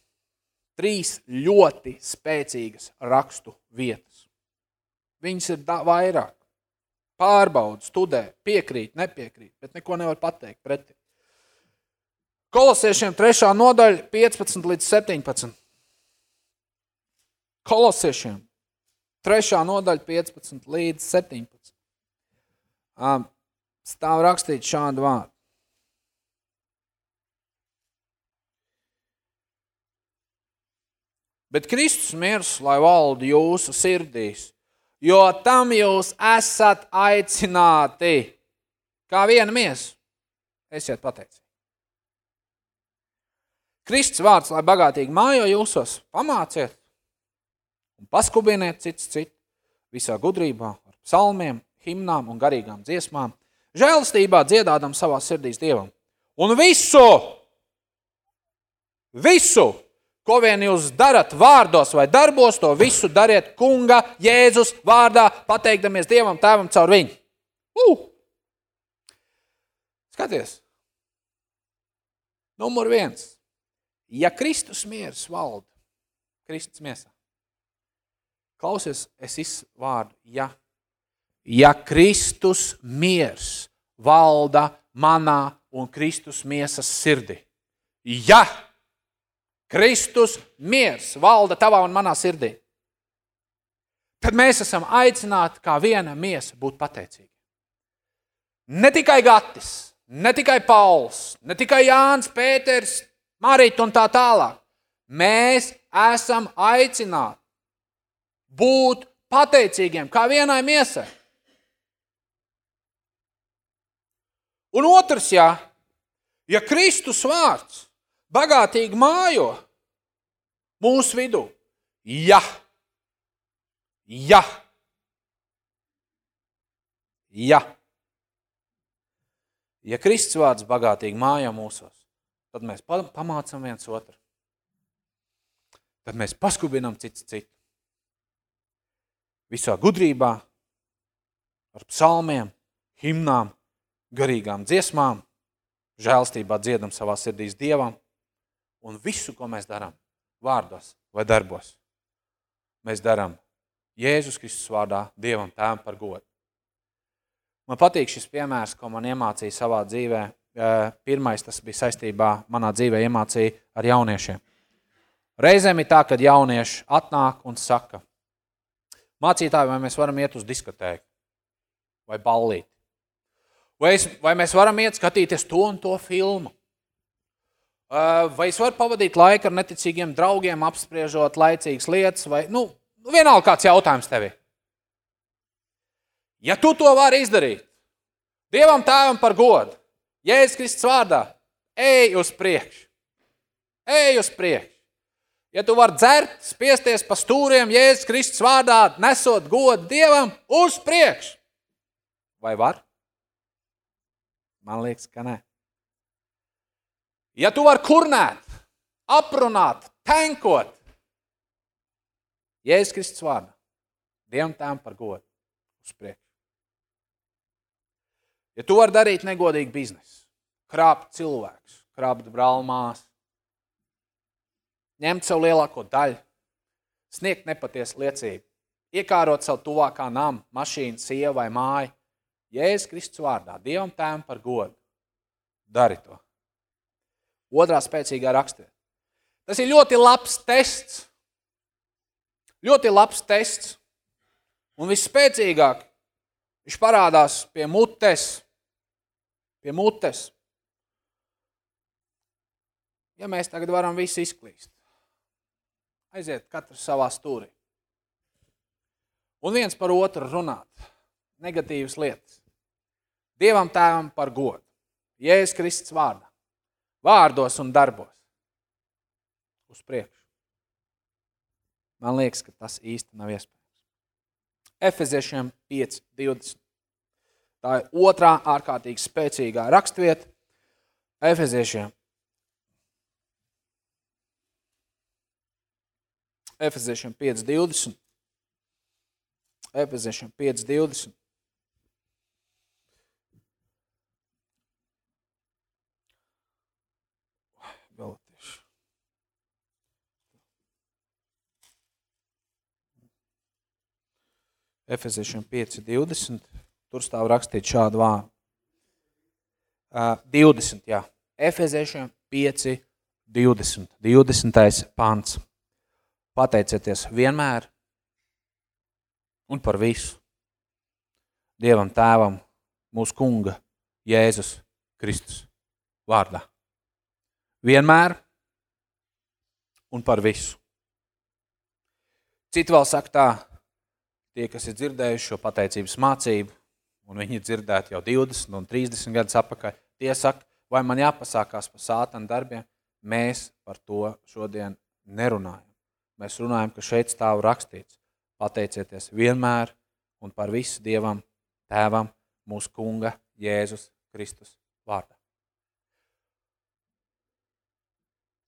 Trīs ļoti spēcīgas rakstu vietas. Viņas ir vairāk. Pārbauda, studē, piekrīt, nepiekrīt, bet neko nevar pateikt pretī. Kolosiešiem 3. nodaļa 15 līdz 17. Kolosiešiem 3. nodaļa 15 līdz 17. Stāv rakstīt šādu vārdu. Bet Kristus mirs, lai valda jūsu sirdīs, jo tam jūs esat aicināti. Kā viena miesa. Esiet pateicīgi. Kristus vārds, lai bagātīgi mājo jūsos, pamāciet un paskubiniet cits citu visā gudrībā, ar psalmiem, himnām un garīgām dziesmām, žēlstībā dziedādam savā sirdīs Dievam. Un visu, visu, ko vien jūs darat vārdos vai darbos, to visu dariet kunga Jēzus vārdā, pateikdamies Dievam tēvam caur viņu. Uh! Skaties! Numur viens. Ja Kristus miers valda, Kristus miesā. Klausies, es izvārdu, ja. Ja Kristus miers valda manā un Kristus miesas sirdi. Ja Kristus miers valda tavā un manā sirdī, tad mēs esam aicināti kā viena miesa būt pateicīgi. Ne tikai Gatis, ne tikai Pauls, ne tikai Jānis, Pēters, Marita un tā tālāk. Mēs esam aicināti būt pateicīgiem kā vienai miesai. Un otrs, jā, ja Kristus vārds bagātīgi mājo mūsu vidū, ja, ja, ja, ja Kristus vārds bagātīgi mājo mūsos, tad mēs pamācam viens otru. Tad mēs paskubinam cits citu. Visā gudrībā, ar psalmiem, himnām, garīgām dziesmām, žēlstībā dziedam savā sirdīs Dievam un visu, ko mēs darām, vārdos vai darbos, mēs darām Jēzus Kristus vārdā Dievam tēvam par godu. Man patīk šis piemērs, ko man iemācīja savā dzīvē Eh, pirmais tas bija saistībā manā dzīvē iemācīja ar jauniešiem. Reizēm ir tā, ka jaunieši atnāk un saka, mācītāji, vai mēs varam iet uz diskotēku vai ballīti? Vai, es, vai mēs varam iet skatīties to un to filmu? Eh, vai es varu pavadīt laiku ar neticīgiem draugiem, apspriežot laicīgas lietas, vai nu, vienalga kāds jautājums tev ir. Ja tu to vari izdarīt, Dievam tēvam par godu, Jēzus Kristus vārdā, ej uz priekšu. Ej uz priekšu. Ja tu vari dzert, spiesties pa stūriem, Jēzus Kristus vārdā, nesot godu Dievam, uz priekšu. Vai var? Man liekas, ka nē. Ja tu vari kurnēt, aprunāt, tenkot, Jēzus Kristus vārdā, Dievam tām par godu uz priekšu. Ja tu vari darīt negodīgu biznesu, krāpt cilvēkus, krāpt brālmās, ņemt savu lielāko daļu, sniegt nepatiesu liecību, iekārot savu tuvākā nama, mašīnu, sievu vai māju, Jēzus Kristus vārdā, Dievam tēvam par godu, dari to. Otrā spēcīgā raksturība. Tas ir ļoti labs tests. Ļoti labs tests. Un visspēcīgāk viņš parādās pie mutes, pie mutes. Ja mēs tagad varam visu izklīst, aiziet katrs savā stūrī. Un viens par otru runāt negatīvas lietas. Dievam tēvam par godu. Jēzus Kristus vārdā. Vārdos un darbos. Uz priekšu. Man liekas, ka tas īsti nav iespējams. Efeziešiem 5, 20. Tā ir otrā ārkārtīgi spēcīgā rakstvieta Efeziešiem. Efeziešiem 5.20. Efeziešiem 5.20. Galotieši. Efeziešiem 5.20. Tur stāv rakstīts šādu vārdu. Uh, 20, jā. Efeziešiem 5, 20. 20. Pateicieties vienmēr un par visu. Dievam tēvam, mūsu kunga, Jēzus Kristus vārdā. Vienmēr un par visu. Citi vēl saka tā, tie, kas ir dzirdējuši šo pateicības mācību, un viņi ir dzirdēti jau 20 un 30 gadus atpakaļ, tie saka, vai man jāpasākās par sātana darbiem, mēs par to šodien nerunājam. Mēs runājam, ka šeit stāv rakstīts, pateicieties vienmēr un par visu Dievam, Tēvam, mūsu Kunga, Jēzus Kristus vārdā.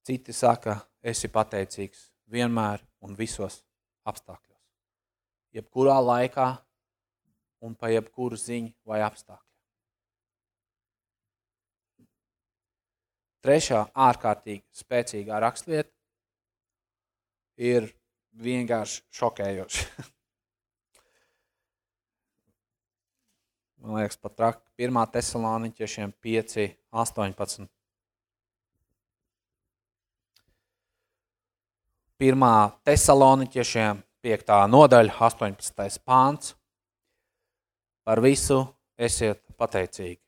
Citi saka, esi pateicīgs vienmēr un visos apstākļos. Jebkurā laikā un pa jebkuru ziņu vai apstākļu. Trešā ārkārtīgi spēcīgā rakstvieta ir vienkārši šokējoša. Man liekas, pat traki. Pirmā tesaloniķiešiem 5, 18. Pirmā tesaloniķiešiem 5. nodaļa, 18. pāns. Par visu esiet pateicīgi,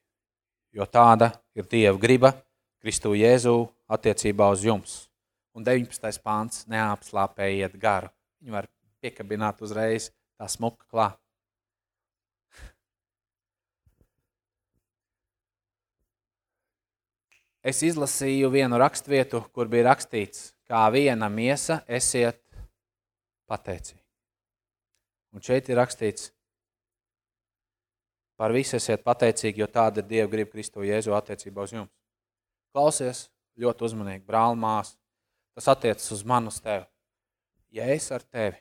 jo tāda ir Dieva griba Kristu Jēzu attiecībā uz jums. Un 19. pāns neapslāpējiet garu. Viņu var piekabināt uzreiz tā smuka klāt. es izlasīju vienu rakstvietu, kur bija rakstīts, kā viena miesa esiet pateicīgi. Un šeit ir rakstīts, par visu esiet pateicīgi, jo tāda ir Dieva grib Kristo Jēzu attiecībā uz jums. Klausies ļoti uzmanīgi, brāl mās, tas attiecas uz manu uz tevi. Ja es ar tevi,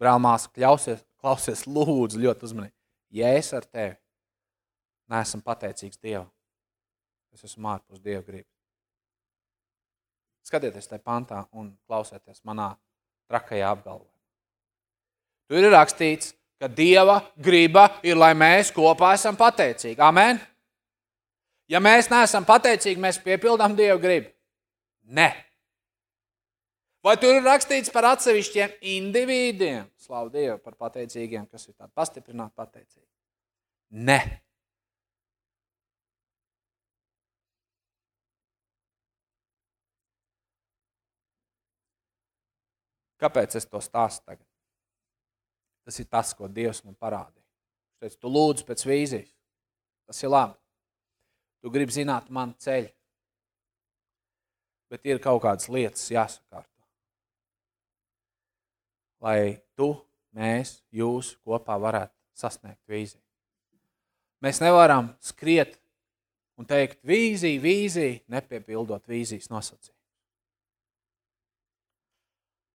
brāl mās, klausies, klausies lūdzu ļoti uzmanīgi, ja es ar tevi neesam pateicīgs Dievam, es esmu ārpus Dieva gribas. Skatieties tajā pantā un klausieties manā trakajā apgalvojumā. Tur ir rakstīts, ka Dieva griba ir, lai mēs kopā esam pateicīgi. Amen! Ja mēs neesam pateicīgi, mēs piepildām Dieva gribu. Nē. Vai tur ir rakstīts par atsevišķiem individiem? Slavu Dievu par pateicīgiem, kas ir tādi pastiprināti pateicīgi. Nē. Kāpēc es to stāstu tagad? Tas ir tas, ko Dievs man parādīja. Viņš teica, tu lūdzu pēc vīzijas. Tas ir labi. Tu gribi zināt man ceļu. Bet ir kaut kādas lietas jāsakārto. Lai tu, mēs, jūs kopā varētu sasniegt vīziju. Mēs nevaram skriet un teikt vīzija, vīzija, nepiepildot vīzijas nosacījumus.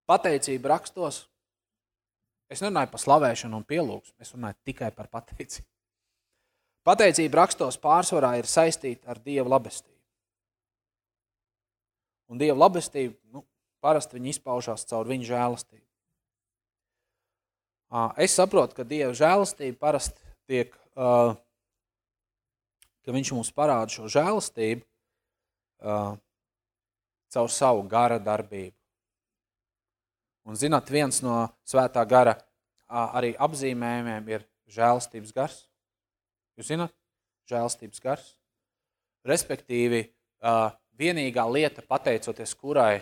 Pateicība rakstos. Es nerunāju par slavēšanu un pielūgsmu, es runāju tikai par pateicību. Pateicība rakstos pārsvarā ir saistīta ar Dieva labestību. Un Dieva labestība, nu, parasti viņi izpaužās caur viņa žēlastību. Es saprotu, ka Dieva žēlastība parasti tiek, ka viņš mums parāda šo žēlastību caur savu gara darbību. Un, zināt, viens no svētā gara arī apzīmējumiem ir žēlastības gars. Jūs zināt, žēlastības gars. Respektīvi, vienīgā lieta, pateicoties kurai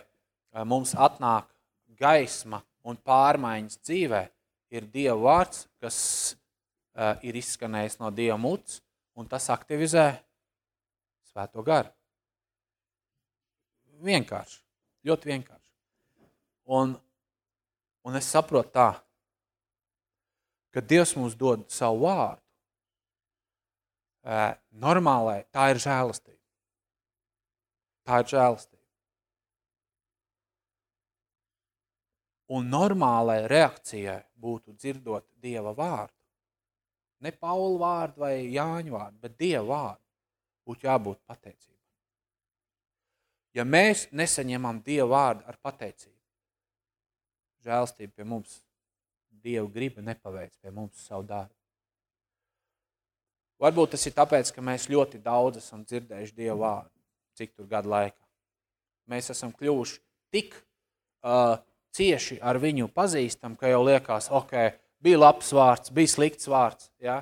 mums atnāk gaisma un pārmaiņas dzīvē, ir Dieva vārds, kas ir izskanējis no Dieva mutes, un tas aktivizē svēto garu. Vienkārši, ļoti vienkārši. Un Un es saprotu tā, ka Dievs mums dod savu vārdu. Normālai tā ir žēlastība. Tā ir žēlastība. Un normālai reakcijai būtu dzirdot Dieva vārdu. Ne Paula vārdu vai Jāņa vārdu, bet Dieva vārdu. Būtu jābūt pateicībai. Ja mēs nesaņemam Dieva vārdu ar pateicību, žēlstība pie mums, Dieva griba nepaveic pie mums savu darbu. Varbūt tas ir tāpēc, ka mēs ļoti daudz esam dzirdējuši Dievu vārdu, cik tur gadu laikā. Mēs esam kļuvuši tik uh, cieši ar viņu pazīstam, ka jau liekas, ok, bija labs vārds, bija slikts vārds. Ja?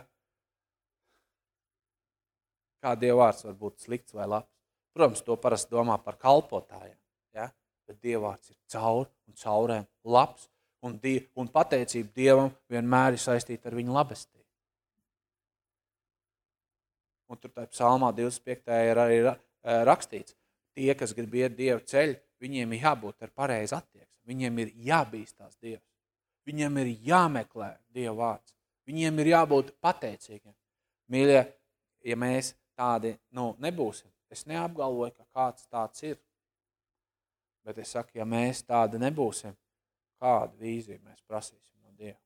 Kā Dieva vārds var būt slikts vai labs? Protams, to parasti domā par kalpotājiem. Ja? bet Dievvvārds ir caur un caurēm labs, Un, die, un pateicība Dievam vienmēr ir saistīta ar viņa labestību. Un tur tajā psalmā 25. ir arī rakstīts, tie, kas grib iet Dieva ceļu, viņiem ir jābūt ar pareizu attieksmi. Viņiem ir jābīstās Dievs. Viņiem ir jāmeklē Dieva vārds. Viņiem ir jābūt pateicīgiem. Mīļie, ja mēs tādi nu, nebūsim, es neapgalvoju, ka kāds tāds ir. Bet es saku, ja mēs tādi nebūsim, kādu vīziju mēs prasīsim no Dieva.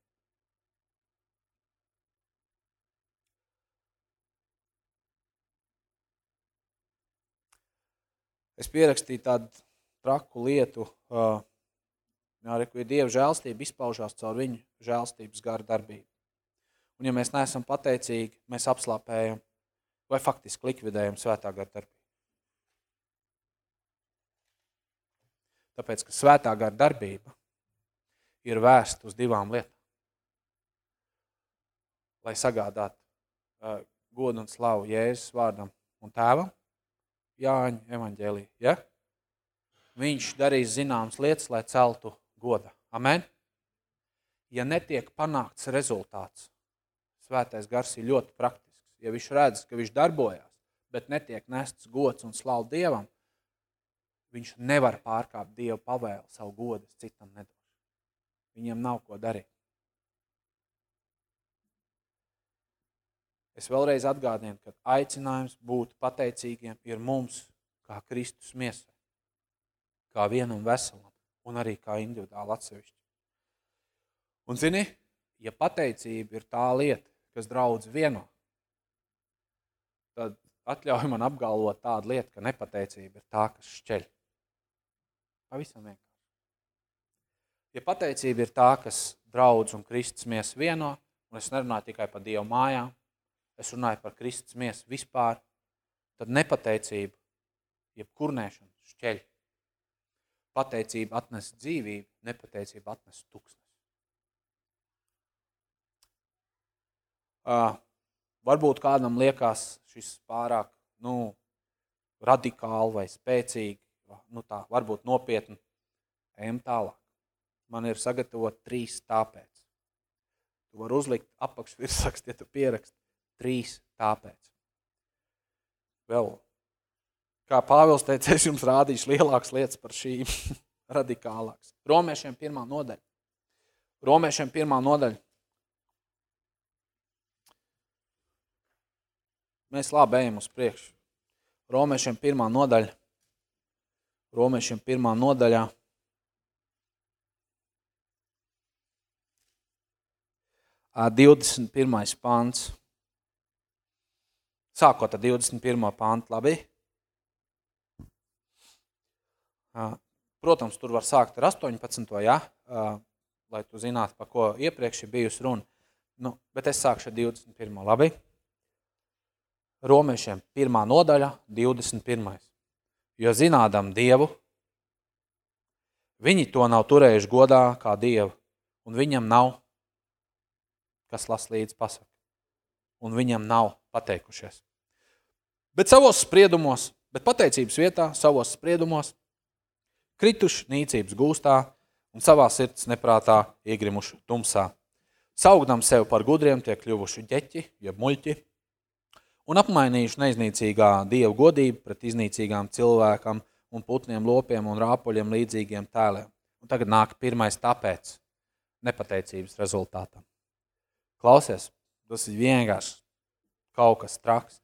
Es pierakstīju tādu traku lietu, uh, ka Dieva žēlstība izpaužās caur viņu žēlstības garu darbību. Un ja mēs neesam pateicīgi, mēs apslāpējam vai faktiski likvidējam svētā gara darbību. Tāpēc, ka svētā gara darbība ir vērsta uz divām lietām. Lai sagādātu uh, godu un slavu Jēzus vārdam un tēvam, Jāņa evaņģēlī. Ja? Viņš darīs zināmas lietas, lai celtu goda. Amen? Ja netiek panākts rezultāts, svētais gars ir ļoti praktisks. Ja viņš redz, ka viņš darbojas, bet netiek nests gods un slavu Dievam, viņš nevar pārkāpt Dieva pavēli savu godu citam nedot. Viņam nav ko darīt. Es vēlreiz atgādinu, ka aicinājums būt pateicīgiem ir mums, kā Kristus miesai, kā vienam veselam un arī kā individuāli atsevišķi. Un zini, ja pateicība ir tā lieta, kas draudz vieno, tad atļauj man apgalvot tādu lietu, ka nepateicība ir tā, kas šķeļ. Pavisam vienkārši. Ja pateicība ir tā, kas draudz un Kristus mies vieno, un es nerunāju tikai par Dievu mājām, es runāju par Kristus mies vispār, tad nepateicība, jeb kurnēšana šķeļ. Pateicība atnes dzīvību, nepateicība atnes tuksnes. Uh, varbūt kādam liekas šis pārāk nu, radikāli vai spēcīgi, nu tā, varbūt nopietni. Ejam tālāk man ir sagatavot trīs tāpēc. Tu vari uzlikt apakšvirsrakstu, ja tu pieraksti trīs tāpēc. Vēl, kā Pāvils teica, es jums rādīšu lielākas lietas par šīm radikālākas. Romiešiem pirmā nodaļa. Romiešiem pirmā nodaļa. Mēs labi ejam uz priekšu. Romiešiem pirmā nodaļa. Romiešiem pirmā nodaļā. 21. pāns. Sākot ar 21. pāntu, labi? Protams, tur var sākt ar 18. Ja? lai tu zinātu, par ko iepriekš ir bijusi runa. Nu, bet es sākšu ar 21. labi? Romiešiem 1. nodaļa, 21. Jo zinādam Dievu, viņi to nav turējuši godā kā Dievu, un viņam nav kas las līdzi pasaka. Un viņam nav pateikušies. Bet savos spriedumos, bet pateicības vietā, savos spriedumos, krituši nīcības gūstā un savā sirds neprātā iegrimuši tumsā. Saugdam sev par gudriem tie kļuvuši ģeķi, jeb muļķi, un apmainījuši neiznīcīgā dievu godību pret iznīcīgām cilvēkam un putniem, lopiem un rāpuļiem līdzīgiem tēliem. Un tagad nāk pirmais tāpēc nepateicības rezultātam. Klausies, tas ir vienkārši kaut kas traks.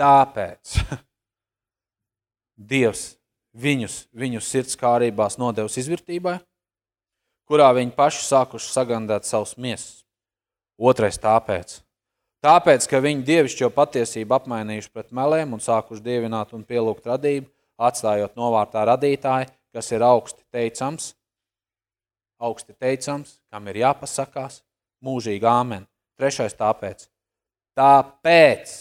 Tāpēc Dievs viņus, viņu sirds kārībās nodevis izvirtībai, kurā viņi paši sākuši sagandāt savus miesas. Otrais tāpēc. Tāpēc, ka viņi dievišķo patiesību apmainījuši pret melēm un sākuši dievināt un pielūgt radību, atstājot novārtā radītāju, kas ir augsti teicams, augsti teicams, kam ir jāpasakās, mūžīgi āmen. Trešais tāpēc. Tāpēc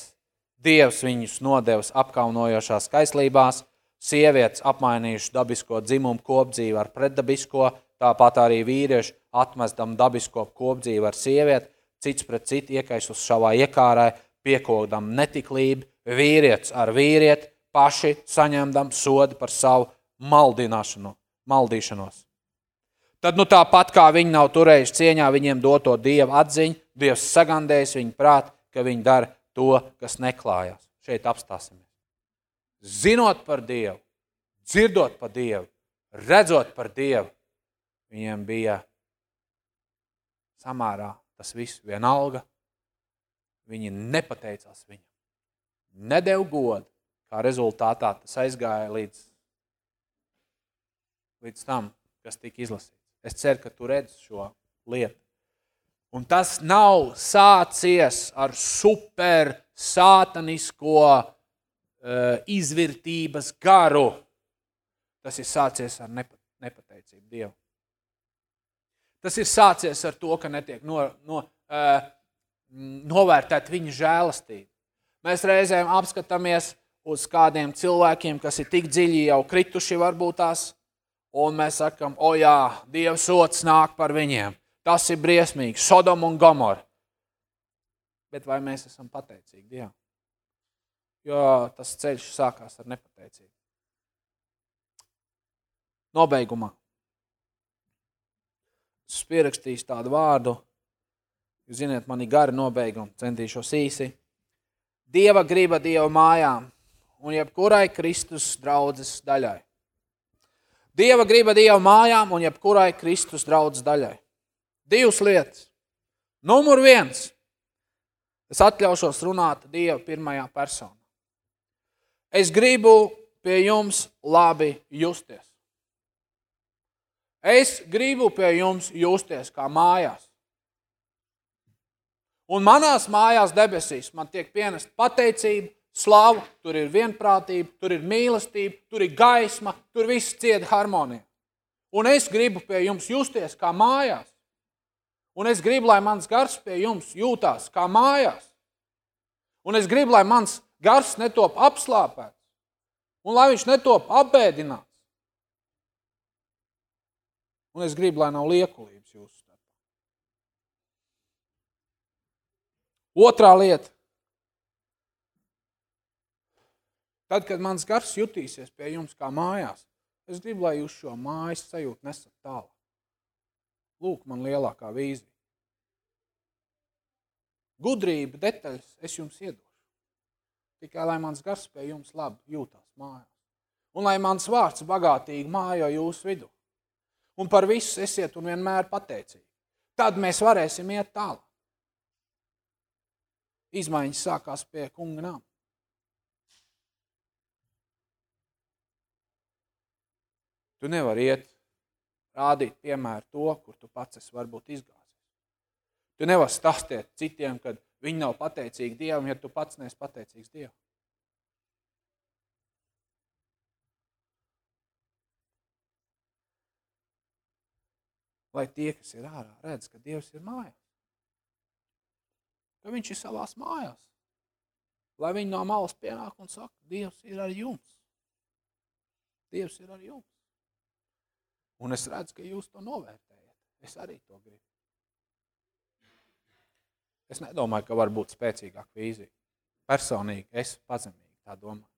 Dievs viņus nodevis apkaunojošās skaislībās, sievietes apmainījuši dabisko dzimumu kopdzīvi ar pretdabisko, tāpat arī vīrieši atmestam dabisko kopdzīvi ar sievieti, cits pret citu iekaisus savā iekārē, piekodam netiklību, vīrietis ar vīrieti, paši saņemdam sodi par savu maldināšanu, maldīšanos. Tad nu tāpat kā viņi nav turējuši cieņā viņiem doto Dieva atziņu, Dievs sagandējis viņu prāt, ka viņi dara to, kas neklājās. Šeit apstāsimies. Zinot par Dievu, dzirdot par Dievu, redzot par Dievu, viņiem bija samērā tas viss vienalga. Viņi nepateicās viņam, nedēļ godu, kā rezultātā tas aizgāja līdz, līdz tam, kas tika izlasīts. Es ceru, ka tu redzi šo lietu. Un tas nav sācies ar super sātanisko uh, izvērtības garu. Tas ir sācies ar nepa, nepateicību Dievam. Tas ir sācies ar to, ka netiek no, no, uh, novērtēta viņa žēlastība. Mēs reizēm apskatāmies uz kādiem cilvēkiem, kas ir tik dziļi jau krituši, varbūt tās, un mēs sakām, o jā, Dieva sots nāk par viņiem. Tas ir briesmīgi, Sodom un Gomor. Bet vai mēs esam pateicīgi Dievam? Jo tas ceļš sākās ar nepateicību. Nobeigumā. Es pierakstīju tādu vārdu, jūs zināt, man ir gari nobeigumi, centīšos īsi. Dieva griba Dieva mājām un jebkurai Kristus draudzes daļai. Dieva griba Dieva mājām un jebkurai Kristus draudzes daļai divas lietas. Numur viens. Es atļaušos runāt Dieva pirmajā personā. Es gribu pie jums labi justies. Es gribu pie jums justies kā mājās. Un manās mājās debesīs man tiek pienest pateicība, slavu, tur ir vienprātība, tur ir mīlestība, tur ir gaisma, tur viss cieta harmonija. Un es gribu pie jums justies kā mājās. Un es gribu, lai mans gars pie jums jūtās kā mājās. Un es gribu, lai mans gars netop apslāpēts. Un lai viņš netop apbēdināts. Un es gribu, lai nav liekulības jūsu starpā. Otrā lieta. Tad, kad mans gars jutīsies pie jums kā mājās, es gribu, lai jūs šo mājas sajūtu nesat tālāk. Lūk, man lielākā vīzija. Gudrība, detaļas es jums iedošu. Tikai lai mans gars pie jums labi jūtās mājās. Un lai mans vārds bagātīgi mājo jūsu vidū. Un par visu esiet un vienmēr pateicīgi. Tad mēs varēsim iet tālāk. Izmaiņas sākās pie kunga nama. Tu nevari iet rādīt piemēru to, kur tu pats esi varbūt izgāzies. Tu nevari stāstīt citiem, ka viņi nav pateicīgi Dievam, ja tu pats neesi pateicīgs Dievam. Lai tie, kas ir ārā, redz, ka Dievs ir mājās. Ka viņš ir savās mājās. Lai viņi no malas pienāk un saka, Dievs ir ar jums. Dievs ir ar jums. Un es redzu, ka jūs to novērtējat. Es arī to gribu. Es nedomāju, ka var būt spēcīgāka vīzija. Personīgi es pazemīgi tā domāju.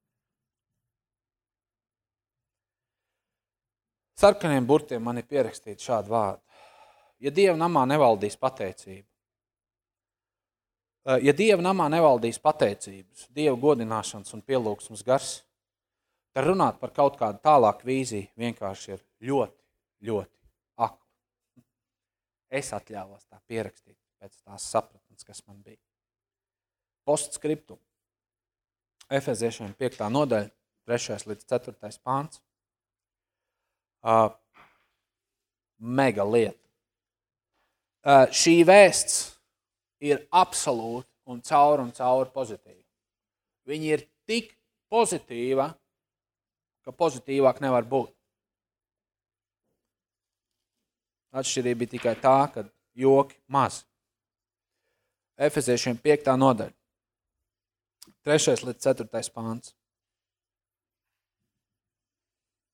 Sarkaniem burtiem man ir pierakstīti šādi vārdi. Ja Dieva namā nevaldīs pateicība, eh, ja Dieva namā nevaldīs pateicības, Dieva godināšanas un pielūgsmas gars, tad runāt par kaut kādu tālāku vīziju vienkārši ir ļoti, ļoti akli. Es atļāvos tā pierakstīt pēc tās sapratnes, kas man bija. Postskriptum. Efeziešiem 5. nodaļa, 3. līdz 4. pāns. Uh, mega lieta. Uh, šī vēsts ir absolūti un caur un caur pozitīva. Viņa ir tik pozitīva, ka pozitīvāk nevar būt. Atšķirība bija tikai tā, ka joki maz. Efeziešiem 5. nodaļa. 3. līdz 4. pāns.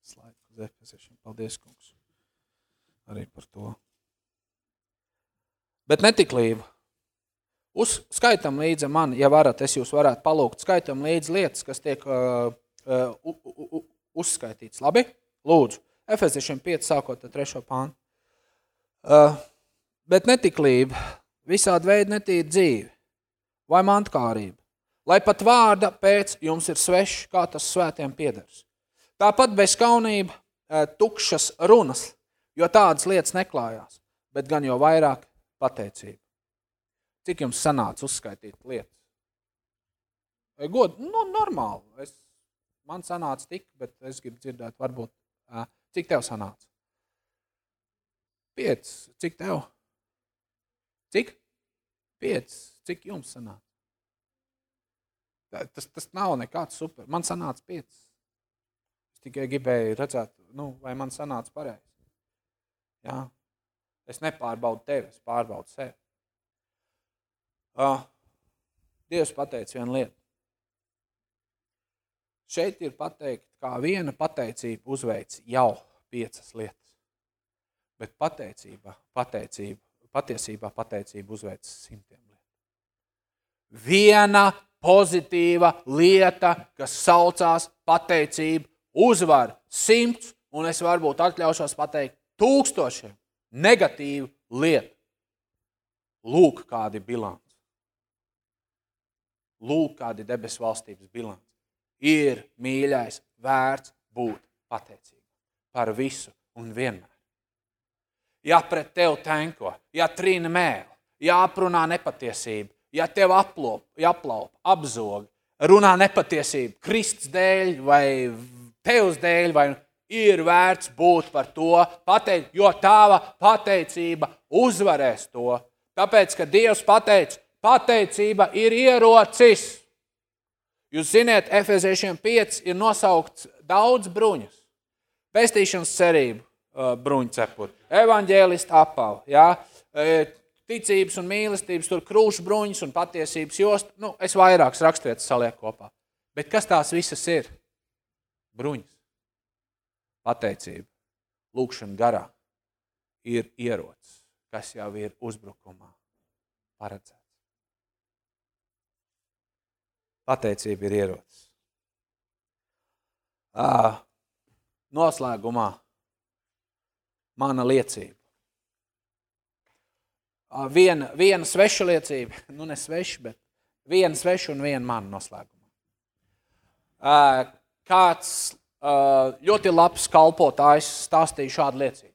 Slaidu uz Efeziešiem. Paldies, kungs. Arī par to. Bet netik līva. Uzskaitam līdzi man, ja varat, es jūs varētu palūgt, skaitam līdzi lietas, kas tiek uh, uh, uzskaitīts. Labi? Lūdzu. Efeziešiem 5, sākot ar 3. pāntu. Uh, bet netiklība, visādi veidi netīra dzīve vai mantkārība, lai pat vārda pēc jums ir svešs, kā tas svētiem piedars. Tāpat bez kaunība, uh, tukšas runas, jo tādas lietas neklājās, bet gan jau vairāk pateicība. Cik jums sanāca uzskaitīt lietas? Vai god, nu, normāli. Es, man sanāca tik, bet es gribu dzirdēt, varbūt, uh, cik tev sanāca? Piec. Cik tev? Cik? Piec. Cik jums sanāca? Tas, tas nav nekāds super. Man sanāca piec. Es tikai gribēju redzēt, nu, vai man sanāca pareizi. Jā. Es nepārbaudu tevi, es pārbaudu sevi. Uh, Dievs pateica vienu lietu. Šeit ir pateikt, kā viena pateicība uzveic jau piecas lietas. Bet pateicība, pateicība, patiesībā pateicība uzveic simtiem lietu. Viena pozitīva lieta, kas saucās pateicība, uzvar simts, un es varbūt atļaušos pateikt tūkstošiem negatīvu lietu. Lūk, kādi bilants. Lūk, kādi debesu valstības bilants. Ir mīļais, vērts būt pateicīgam par visu un vienmēr. Ja pret tevi tenko, ja trīna mēl, ja aprunā nepatiesību, ja tev aplop, ja aplaup, apzog, runā nepatiesību, Kristus dēļ vai tevs dēļ, vai ir vērts būt par to pateikt, jo tava pateicība uzvarēs to. Tāpēc, ka Dievs pateica, pateicība ir ierocis. Jūs zināt, Efeziešiem 5 ir nosaukts daudz bruņus. Pestīšanas cerību bruņu cepuri, evaņģēlista apavu, ja? ticības un mīlestības, tur krūšu bruņas un patiesības jost. Nu, es vairākas raksturietas salieku kopā. Bet kas tās visas ir? Bruņas pateicība, lūkšana garā ir ierocis, kas jau ir uzbrukumā paredzēts. Pateicība ir ierocis. Noslēgumā mana liecība. Viena, viena sveša liecība, nu ne sveša, bet viena sveša un viena mana noslēgumā. Kāds ļoti labs kalpotājs stāstīja šādu liecību.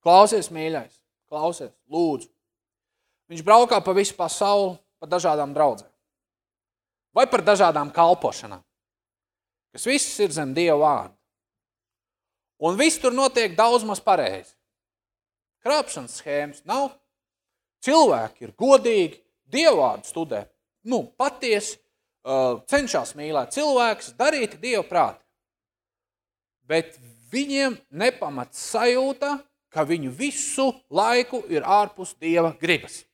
Klausies, mīļais, klausies, lūdzu. Viņš braukā pa visu pasauli, pa dažādām draudzēm. Vai par dažādām kalpošanām, kas visas ir zem Dieva vārda. Un viss tur notiek daudz maz pareizi. Krāpšanas schēmas nav. Cilvēki ir godīgi, dievvvārdu studē, nu, patiesi, cenšas mīlēt cilvēkus, darīt dievu prātu. Bet viņiem nepamat sajūta, ka viņu visu laiku ir ārpus dieva gribas.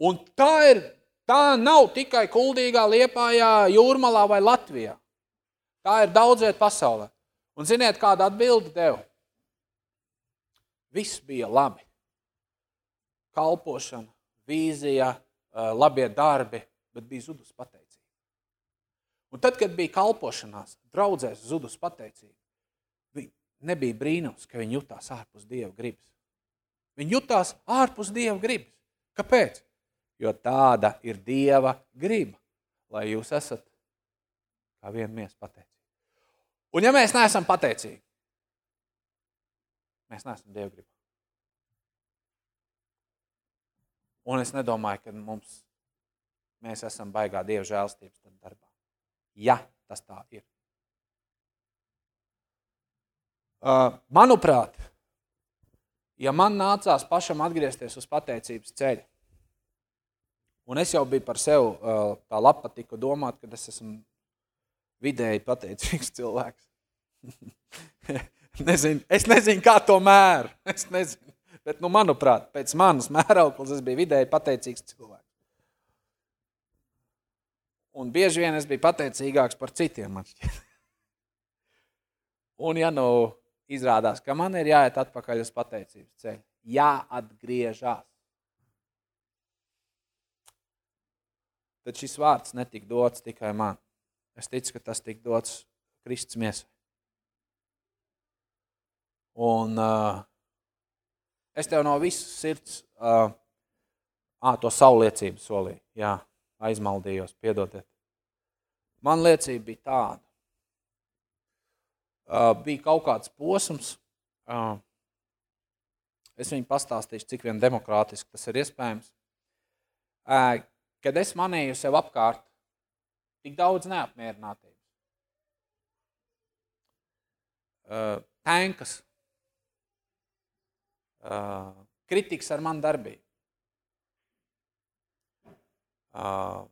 Un tā ir, tā nav tikai kuldīgā liepājā, jūrmalā vai Latvijā. Tā ir daudziet pasaulē. Un ziniet, kāda atbildi tev? Viss bija labi. Kalpošana, vīzija, labie darbi, bet bija zudus pateicība. Un tad, kad bija kalpošanās, draudzēs zudus pateicība, nebija brīnums, ka viņi jutās ārpus Dieva gribas. Viņi jutās ārpus Dieva gribas. Kāpēc? Jo tāda ir Dieva griba, lai jūs esat kā vien mies pateicīgi. Un ja mēs neesam pateicīgi, mēs neesam Dieva gribā. Un es nedomāju, ka mums mēs esam baigā Dieva žēlstības darbā. Ja tas tā ir. Uh, manuprāt, ja man nācās pašam atgriezties uz pateicības ceļa, un es jau biju par sevi uh, tā lapatiku domāt, ka es esmu vidēji pateicīgs cilvēks. nezinu, es nezinu, kā to mēru. Es nezinu. Bet, nu, manuprāt, pēc manas mērauklas es biju vidēji pateicīgs cilvēks. Un bieži vien es biju pateicīgāks par citiem. Un ja nu izrādās, ka man ir jāiet atpakaļ uz pateicības ceļu, jāatgriežas. Tad šis vārds netika dots tikai man. Es ticu, ka tas tika dots Kristus miesai. Un uh, es tev no visas sirds uh, ā, to sauliecību solīju. Jā, aizmaldījos, piedodiet. Man liecība bija tāda. Uh, bija kaut kāds posms, uh, es viņu pastāstīšu, cik vien demokrātiski tas ir iespējams. Uh, kad es manīju sev apkārt, tik daudz neapmierinātības. Uh, tankas, uh, kritikas ar manu darbību. Uh,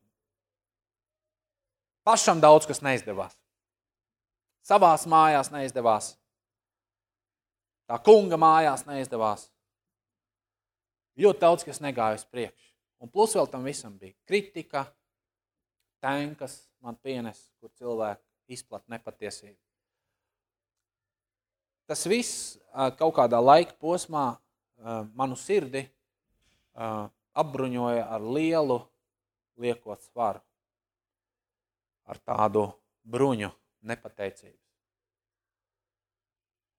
pašam daudz kas neizdevās. Savās mājās neizdevās. Tā kunga mājās neizdevās. Ļoti daudz kas negāja uz priekšu. Un plus vēl tam visam bija kritika, tankas man pienes, kur cilvēki izplat nepatiesību. Tas viss kaut kādā laika posmā manu sirdi apbruņoja ar lielu liekot svaru, ar tādu bruņu nepateicības.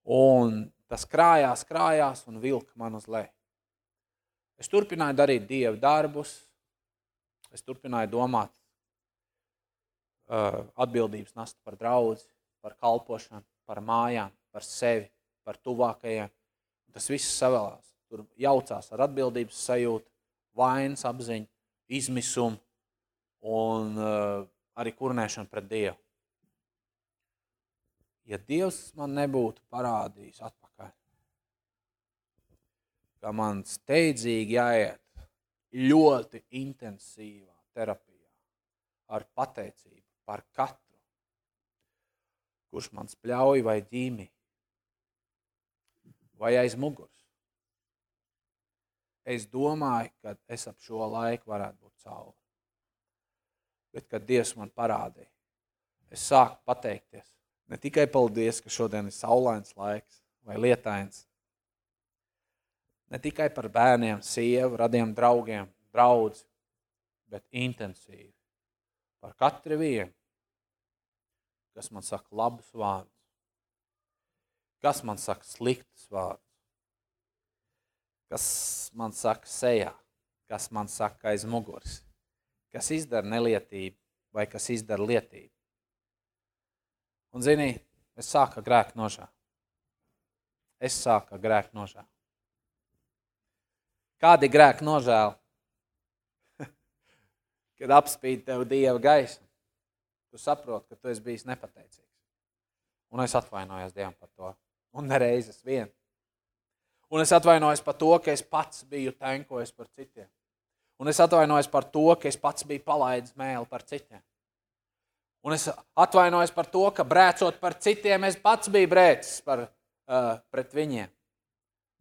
Un tas krājās, krājās un vilka man uz leju. Es turpināju darīt dievu darbus, es turpināju domāt atbildības nastu par draudzi, par kalpošanu, par mājām, par sevi, par tuvākajiem. Tas viss savēlās. Tur jaucās ar atbildības sajūtu, vainas apziņu, izmisumu un uh, arī kurnēšanu pret Dievu. Ja Dievs man nebūtu parādījis atpakaļ, ka man steidzīgi jāiet ļoti intensīvā terapijā ar pateicību par katru, kurš man spļauj vai ģīmi, vai aiz muguras. Es domāju, ka es ap šo laiku varētu būt cauri. Bet, kad Dievs man parādīja, es sāku pateikties. Ne tikai paldies, ka šodien ir saulains laiks vai lietains, Ne tikai par bērniem, sievu, radiem draugiem, draudz, bet intensīvi. Par katru vienu, kas man saka labus vārdus, kas man saka sliktus vārdus, kas man saka sejā, kas man saka aiz muguras, kas izdara nelietību vai kas izdara lietību. Un, zini, es sāku grēku nožā. Es sāku grēku nožā. Kāda ir grēka nožēla? Kad apspīd tev dieva gaisma, tu saproti, ka tu esi bijis nepateicīgs. Un es atvainojos Dievam par to. Un nereizes vien. Un es atvainojos par to, ka es pats biju tenkojis par citiem. Un es atvainojos par to, ka es pats biju palaidis mēli par citiem. Un es atvainojos par to, ka brēcot par citiem, es pats biju brēcis par, uh, pret viņiem.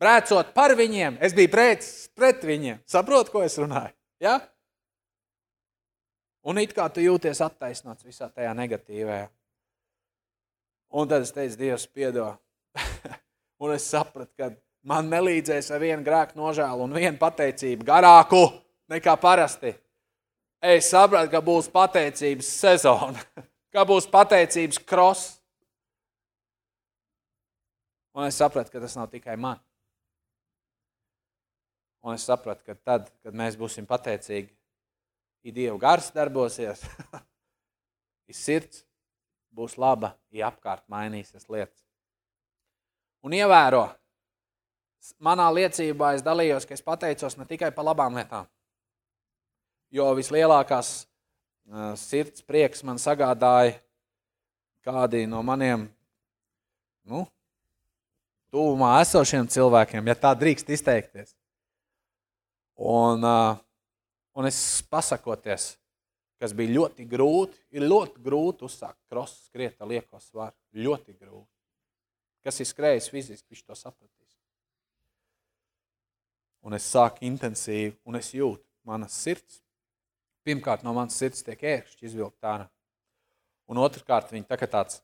Brēcot par viņiem, es biju brēcis pret viņiem. Saprotu, ko es runāju? Ja? Un it kā tu jūties attaisnots visā tajā negatīvajā. Un tad es teicu, Dievs, piedod. un es sapratu, ka man nelīdzēs ar vienu grēku nožēlu un vienu pateicību garāku nekā parasti. Es sapratu, ka būs pateicības sezona, ka būs pateicības kross. Un es sapratu, ka tas nav tikai man. Un es sapratu, ka tad, kad mēs būsim pateicīgi, ja Dieva gars darbosies, ja sirds būs laba, ja apkārt mainīsies lietas. Un ievēro, manā liecībā es dalījos, ka es pateicos ne tikai par labām lietām, jo vislielākās uh, sirds prieks man sagādāja kādi no maniem, nu, tuvumā esošiem cilvēkiem, ja tā drīkst izteikties. Un, un es pasakoties, kas bija ļoti grūti, ir ļoti grūti uzsākt krosu, skriet ar lieko svaru. Ļoti grūti. Kas ir skrējis fiziski, viņš to sapratīs. Un es sāku intensīvi, un es jūtu, manas sirds, pirmkārt no manas sirds tiek ērkšķi izvilkt ārā. Un otrkārt, viņi tā tāds,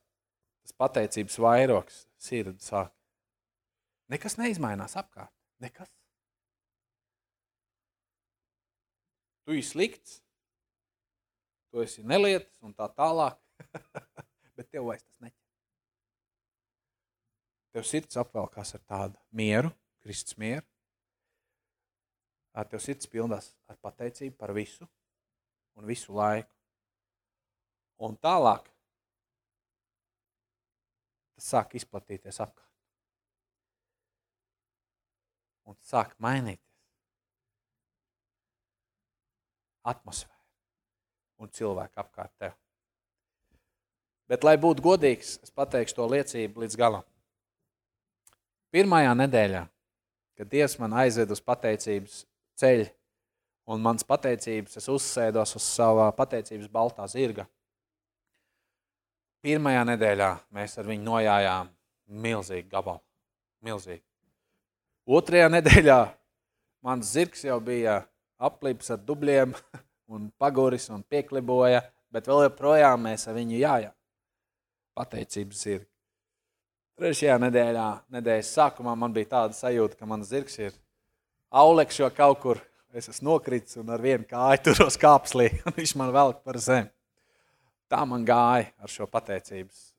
pateicības vairoks sirdi sāk. Nekas neizmainās apkārt. Nekas. Tu esi slikts, tu esi nelietis un tā tālāk, bet tev vairs tas neķer. tev sirds apvelkās ar tādu mieru, Kristus mieru. Tev sirds pildās ar pateicību par visu un visu laiku. Un tālāk tas sāk izplatīties apkārt. Un sāk mainīties atmosfēra un cilvēki apkārt tev. Bet, lai būtu godīgs, es pateikšu to liecību līdz galam. Pirmajā nedēļā, kad Dievs man aizved uz pateicības ceļu, un mans pateicības, es uzsēdos uz savā pateicības baltā zirga. Pirmajā nedēļā mēs ar viņu nojājām milzīgu gabalu. Milzīgi. Otrajā nedēļā mans zirgs jau bija aplips ar dubļiem un paguris un piekliboja, bet vēl joprojām mēs ar viņu jājām. Pateicības zirgi. Trešajā nedēļā, nedēļas sākumā man bija tāda sajūta, ka mans zirgs ir auleks jau kaut kur, es esmu nokritis un ar vienu kāju turos kāpslī, un viņš man velk par zemi. Tā man gāja ar šo pateicības.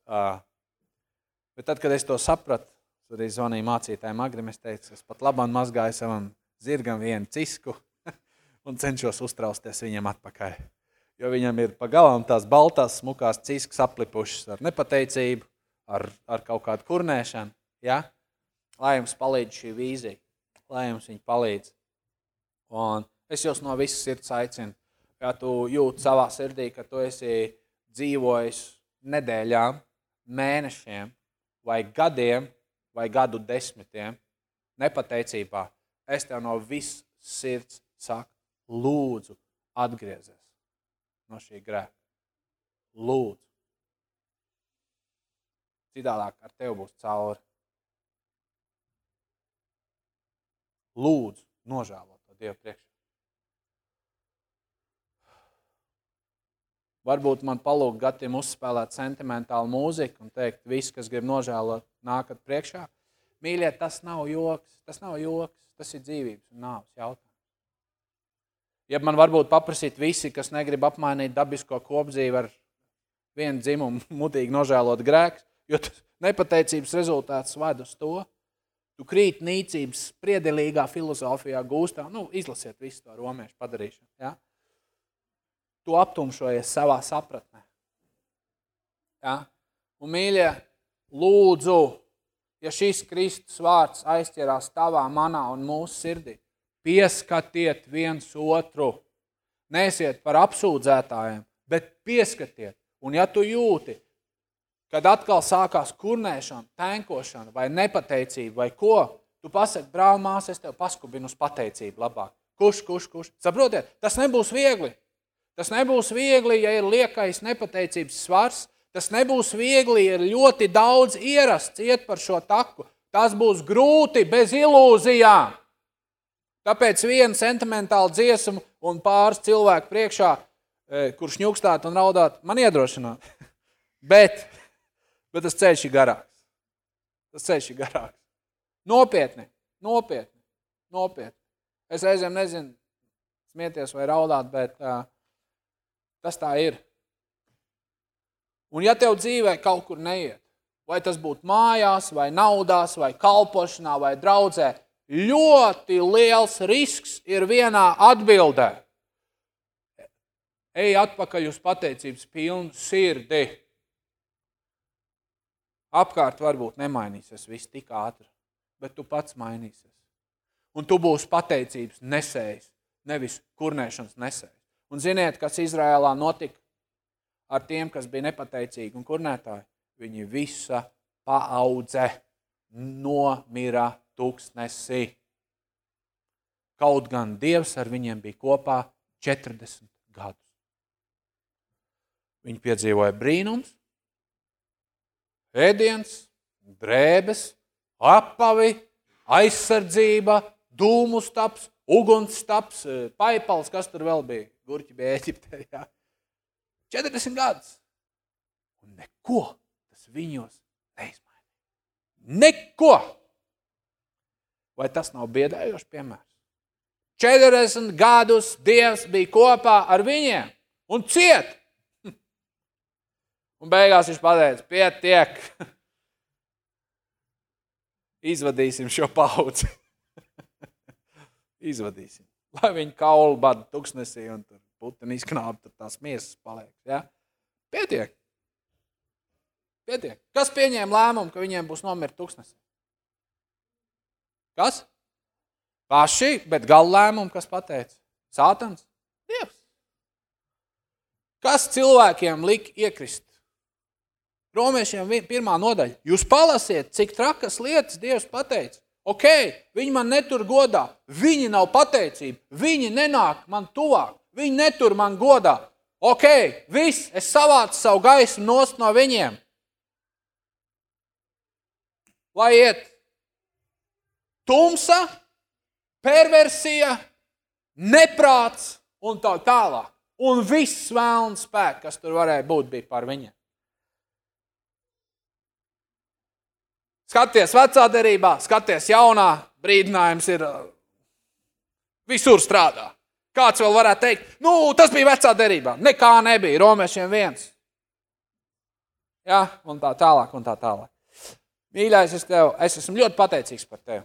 Bet tad, kad es to sapratu, tad arī zvanīju mācītājiem Agrim, es teicu, es pat labāk mazgāju savam zirgam vienu cisku un cenšos uztrausties viņam atpakaļ. Jo viņam ir pa galām tās baltās, smukās ciskas aplipušas ar nepateicību, ar, ar kaut kādu kurnēšanu. Ja? Lai jums palīdz šī vīzija, lai jums viņa palīdz. Un es jūs no visas sirds aicinu, ja tu jūti savā sirdī, ka tu esi dzīvojis nedēļām, mēnešiem vai gadiem vai gadu desmitiem nepateicībā, es tev no visas sirds saku, lūdzu, atgriezies no šī grēka. Lūdzu. Citādāk ar tevi būs cauri. Lūdzu, nožēlot to Dievu priekšā. Varbūt man palūgt gatiem uzspēlēt sentimentālu mūziku un teikt, viss, kas grib nožēlot, nākat priekšā. Mīļie, tas nav joks, tas nav joks, tas ir dzīvības un nāves jautājums. Ja man varbūt paprasīt visi, kas negrib apmainīt dabisko kopdzīvi ar vienu dzimumu, mutīgi nožēlot grēks, jo nepateicības rezultāts ved uz to. Tu krīt nīcības spriedelīgā filozofijā gūstā. Nu, izlasiet visu to romiešu padarīšanu. Ja? Tu aptumšojies savā sapratnē. Ja? Un, mīļie, lūdzu, ja šis Kristus vārds aizķerās tavā, manā un mūsu sirdī, Pieskatiet viens otru. Nesiet par apsūdzētājiem, bet pieskatiet. Un ja tu jūti, kad atkal sākās kurnēšana, tenkošana vai nepateicība vai ko, tu pasaki, brāl, māsa, es tev paskubinu uz pateicību labāk. Kurš, kurš, kurš? Saprotiet, tas nebūs viegli. Tas nebūs viegli, ja ir liekais nepateicības svars. Tas nebūs viegli, ja ir ļoti daudz ierasts iet par šo taku. Tas būs grūti bez ilūzijām. Tāpēc viena sentimentāla dziesma un pāris cilvēku priekšā, e, kurš ņukstāt un raudāt, man iedrošināt. bet, bet tas ceļš ir garāks. Tas ceļš ir garāks. Nopietni, nopietni, nopietni. Es reizēm nezinu, smieties vai raudāt, bet uh, tas tā ir. Un ja tev dzīvē kaut kur neiet, vai tas būtu mājās, vai naudās, vai kalpošanā, vai draudzē, ļoti liels risks ir vienā atbildē. Ej atpakaļ uz pateicības pilnu sirdi. Apkārt varbūt nemainīsies viss tik ātri, bet tu pats mainīsies. Un tu būsi pateicības nesējs, nevis kurnēšanas nesējs. Un ziniet, kas Izrēlā notika ar tiem, kas bija nepateicīgi un kurnētāji? Viņi visa paudze nomira tūkstnesī. Kaut gan Dievs ar viņiem bija kopā 40 gadus. Viņi piedzīvoja brīnums, ēdiens, drēbes, apavi, aizsardzība, dūmu staps, uguns staps, paipals, kas tur vēl bija. Gurķi bija Eģiptē. Jā. 40 gadus. Un neko tas viņos neizmainīja. Neko! Vai tas nav biedējošs piemērs? 40 gadus Dievs bija kopā ar viņiem un ciet. Un beigās viņš pateica, pietiek. Izvadīsim šo paudzi. Izvadīsim. Lai viņi kaulu bada tuksnesī un tur putini izknāb, tad tās miesas paliek. Ja? Pietiek. Pietiek. Kas pieņēma lēmumu, ka viņiem būs nomirt tuksnesī? Kas? Paši, bet galu lēmumu, kas pateica? Sātans? Dievs. Kas cilvēkiem lika iekrist? Romiešiem pirmā nodaļa. Jūs palasiet, cik trakas lietas Dievs pateica. Ok, viņi man netur godā, viņi nav pateicība, viņi nenāk man tuvāk, viņi netur man godā. Ok, viss, es savācu savu gaismu nost no viņiem. Lai iet tumsa, perversija, neprāts un tā tālāk. Un viss vēlns spēks, kas tur varēja būt, bija par viņiem. Skaties vecā derībā, skaties jaunā, brīdinājums ir visur strādā. Kāds vēl varētu teikt, nu, tas bija vecā derībā. Nekā nebija, romiešiem viens. Ja, un tā tālāk, un tā tālāk. Mīļais, es, tev, es esmu ļoti pateicīgs par tevi.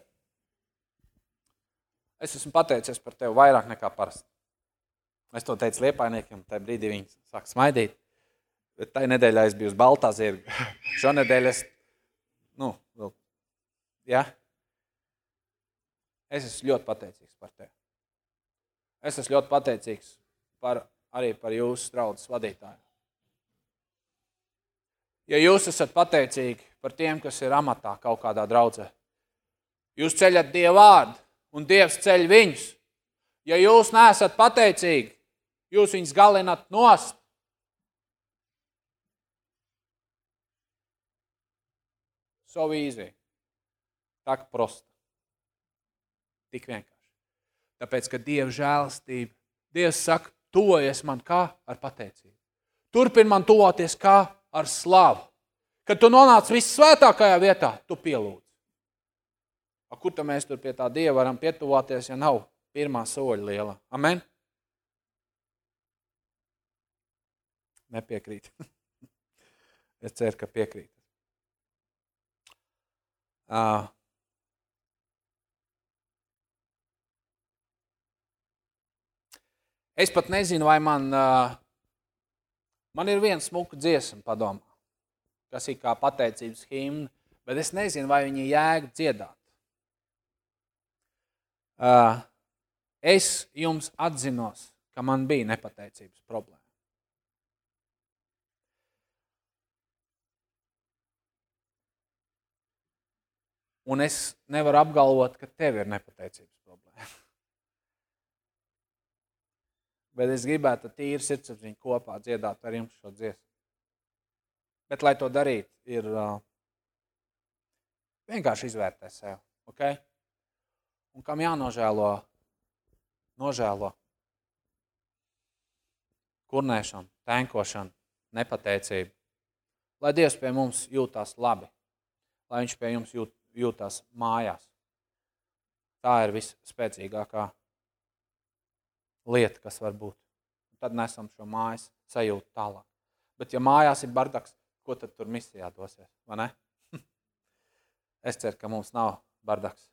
Es esmu pateicies par tevi vairāk nekā parasti. Es to teicu liepainiekiem, tajā brīdī viņi sāk smaidīt. Bet tajā nedēļā es biju uz Baltā zirga. Šonedēļ es, nu, vēl, ja? Es esmu ļoti pateicīgs par tevi. Es esmu ļoti pateicīgs par, arī par jūsu draudzes vadītāju. Ja jūs esat pateicīgi par tiem, kas ir amatā kaut kādā draudzē, jūs ceļat Dievu vārdu un Dievs ceļ viņus. Ja jūs neesat pateicīgi, jūs viņus galinat nost. So easy. Tak prosta. Tik vienkārši. Tāpēc, ka Dieva žēlastība, Dievs saka, tuvojies man kā ar pateicību. Turpin man tuvoties kā ar slavu. Kad tu nonāc vissvētākajā vietā, tu pielūdz. A, kur tad mēs tur pie tā Dieva varam pietuvāties, ja nav pirmā soļa liela? Amen? Nepiekrīt. es ceru, ka piekrīt. Uh, Es pat nezinu, vai man, uh, man ir viena smuka dziesma, padomā, kas ir kā pateicības himna, bet es nezinu, vai viņa jēga dziedāt. Uh, es jums atzinos, ka man bija nepateicības problēma. Un es nevaru apgalvot, ka tev ir nepateicības problēma bet es gribētu tīri sirdsapziņu kopā dziedāt ar jums šo dziesmu. Bet, lai to darītu, ir uh, vienkārši izvērtēt sev. Okay? Un kam jānožēlo, nožēlo kurnēšanu, tēnkošanu, nepateicību. Lai Dievs pie mums jūtās labi, lai Viņš pie jums jūt, jūtās mājās. Tā ir visspēcīgākā lieta, kas var būt. Un tad nesam šo mājas sajūtu tālāk. Bet, ja mājās ir bardaks, ko tad tur misijā dosies? Es ceru, ka mums nav bardaks.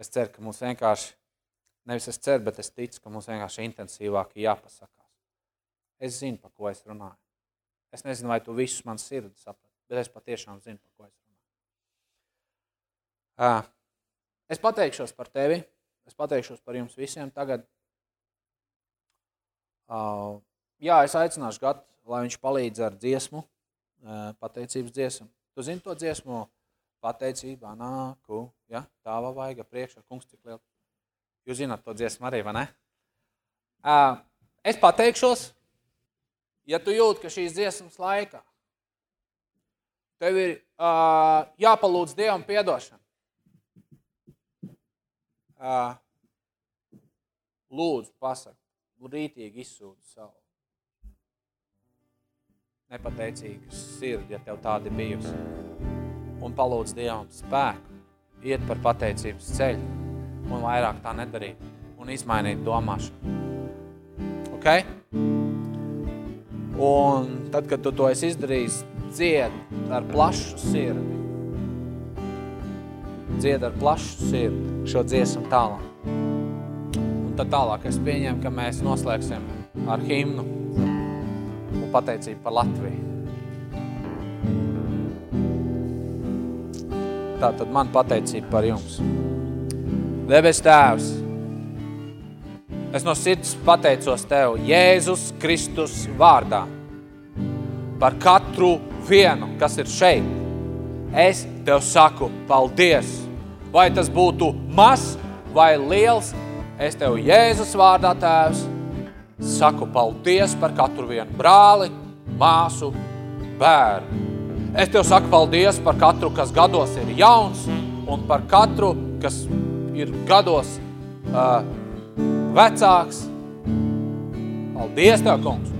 Es ceru, ka mums vienkārši, nevis es ceru, bet es ticu, ka mums vienkārši intensīvāk jāpasakās. Es zinu, par ko es runāju. Es nezinu, vai tu visus man sirdi saprati, bet es patiešām zinu, par ko es runāju. Es pateikšos par tevi. Es pateikšos par jums visiem tagad. Uh, jā, es aicināšu Gatu, lai viņš palīdz ar dziesmu, uh, pateicības dziesmu. Tu zini to dziesmu? Pateicībā nāku, ja? tāva vaiga priekšā, kungs cik liela. Jūs zināt to dziesmu arī, vai ne? Uh, es pateikšos, ja tu jūti, ka šīs dziesmas laikā tev ir uh, jāpalūdz Dievam piedošanu lūdzu, pasaki, rītīgi izsūti savu. Nepateicīgu sirdi, ja tev tāda bijusi. Un palūdz Dievam spēku, iet par pateicības ceļu un vairāk tā nedarīt un izmainīt domāšanu. Ok? Un tad, kad tu to esi izdarījis, dzied ar plašu sirdi. dzied ar plašu sirdi šo dziesmu tālāk. Un tad tālāk es pieņemu, ka mēs noslēgsim ar himnu un pateicību par Latviju. Tātad man pateicība par jums. Debes tēvs, es no sirds pateicos Tev Jēzus Kristus vārdā par katru vienu, kas ir šeit. Es Tev saku paldies. Vai tas būtu maz vai liels, es Tev Jēzus vārdā Tēvs saku paldies par katru vienu brāli, māsu, bērnu. Es Tev saku paldies par katru, kas gados ir jauns, un par katru, kas ir gados uh, vecāks. Paldies Tev, kungs!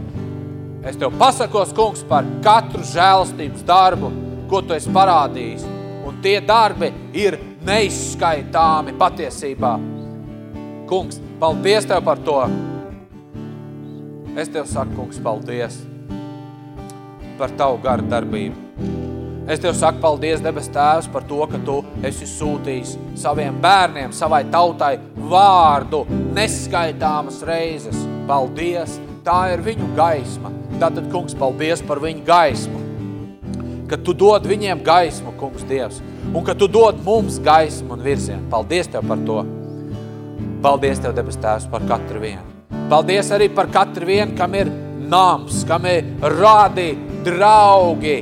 Es Tev pasakos, kungs, par katru žēlastības darbu, ko Tu esi parādījis. Un tie darbi ir neizskaitāmi patiesībā. Kungs, paldies Tev par to! Es Tev saku, kungs, paldies par Tavu garu darbību. Es Tev saku paldies, debes Tēvs, par to, ka Tu esi sūtījis saviem bērniem, savai tautai vārdu neskaitāmas reizes. Paldies! Tā ir viņu gaisma. Tātad, kungs, paldies par viņu gaismu. Ka Tu dod viņiem gaismu, kungs, Dievs. Un ka Tu dod mums gaismu un virzienu. Paldies Tev par to. Paldies Tev, debes Tēvs, par katru vienu. Paldies arī par katru vienu, kam ir nams, kam ir rādi, draugi,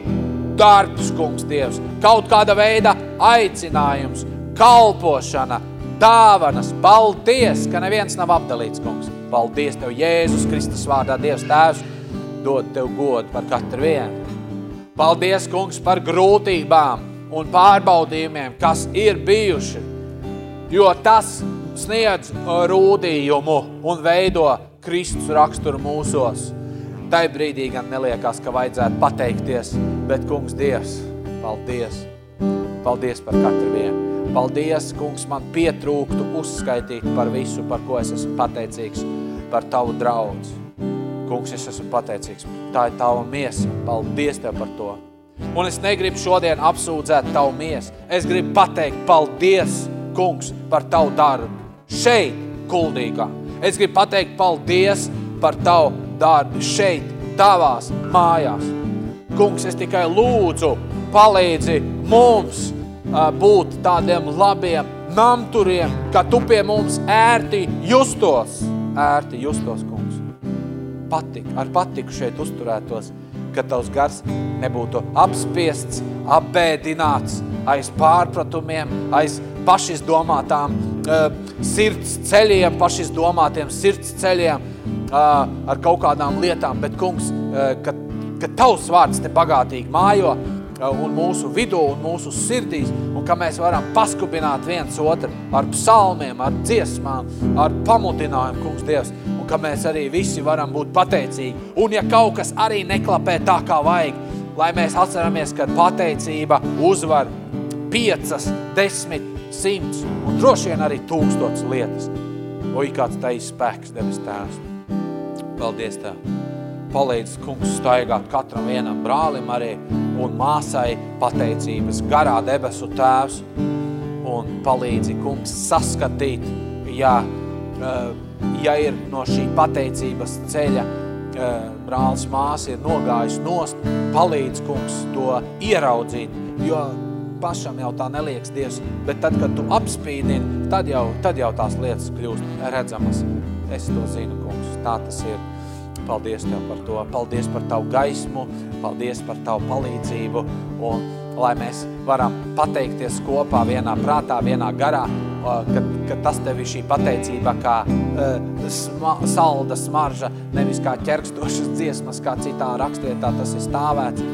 darbs, kungs Dievs, kaut kāda veida aicinājums, kalpošana, dāvanas, paldies, ka neviens nav apdalīts, kungs. Paldies Tev, Jēzus Kristus vārdā, Dievs Tēvs, dod Tev godu par katru vienu. Paldies, kungs, par grūtībām un pārbaudījumiem, kas ir bijuši, jo tas sniedz rūdījumu un veido Kristus raksturu mūsos. Tai brīdī gan neliekās, ka vajadzētu pateikties, bet, kungs, Dievs, paldies. Paldies par katru vienu. Paldies, kungs, man pietrūktu uzskaitīt par visu, par ko es esmu pateicīgs, par tavu draudz. Kungs, es esmu pateicīgs. Tā ir tava miesa. Paldies Tev par to. Un es negribu šodien apsūdzēt tavu miesu. Es gribu pateikt paldies, kungs, par tavu darbu. Šeit, kuldīgā. Es gribu pateikt paldies par tavu darbi šeit, tavās mājās. Kungs, es tikai lūdzu, palīdzi mums būt tādiem labiem namturiem, ka tu pie mums ērti justos. Ērti justos, kungs. Patik, ar patiku šeit uzturētos, ka tavs gars nebūtu apspiests, apbēdināts aiz pārpratumiem, aiz pašizdomātām uh, sirds ceļiem, pašizdomātiem sirds ceļiem, ar kaut kādām lietām, bet, kungs, ka, ka tavs vārds te bagātīgi mājo un mūsu vidū un mūsu sirdīs, un ka mēs varam paskubināt viens otru ar psalmiem, ar dziesmām, ar pamudinājumu, kungs Dievs, un ka mēs arī visi varam būt pateicīgi. Un ja kaut kas arī neklapē tā, kā vajag, lai mēs atceramies, ka pateicība uzvar piecas, desmit, simts un droši vien arī tūkstots lietas. O, kāds tais spēks, debes tēvs. Paldies Tev! Palīdz, kungs, staigāt katram vienam brālim arī un māsai pateicības garā debesu tēvs un palīdzi, kungs, saskatīt, ja, eh, ja ir no šī pateicības ceļa eh, brālis māsa ir nogājis nost, palīdz, kungs, to ieraudzīt, jo pašam jau tā neliekas Dievs, bet tad, kad tu apspīdini, tad jau, tad jau tās lietas kļūst redzamas. Es to zinu, kungs, tā tas ir. Paldies Tev par to, paldies par Tavu gaismu, paldies par Tavu palīdzību. Un lai mēs varam pateikties kopā vienā prātā, vienā garā, ka, ka tas Tev ir šī pateicība kā uh, sma, salda smarža, nevis kā ķerkstošas dziesmas, kā citā rakstietā tas ir stāvēts,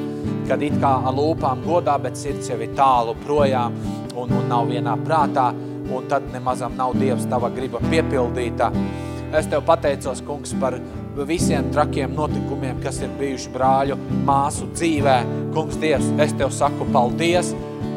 kad it kā ar lūpām godā, bet sirds jau ir tālu projām un, un nav vienā prātā, un tad nemazam nav Dievs Tava griba piepildīta. Es Tev pateicos, kungs, par visiem trakiem notikumiem, kas ir bijuši brāļu, māsu dzīvē. Kungs Dievs, es Tev saku paldies,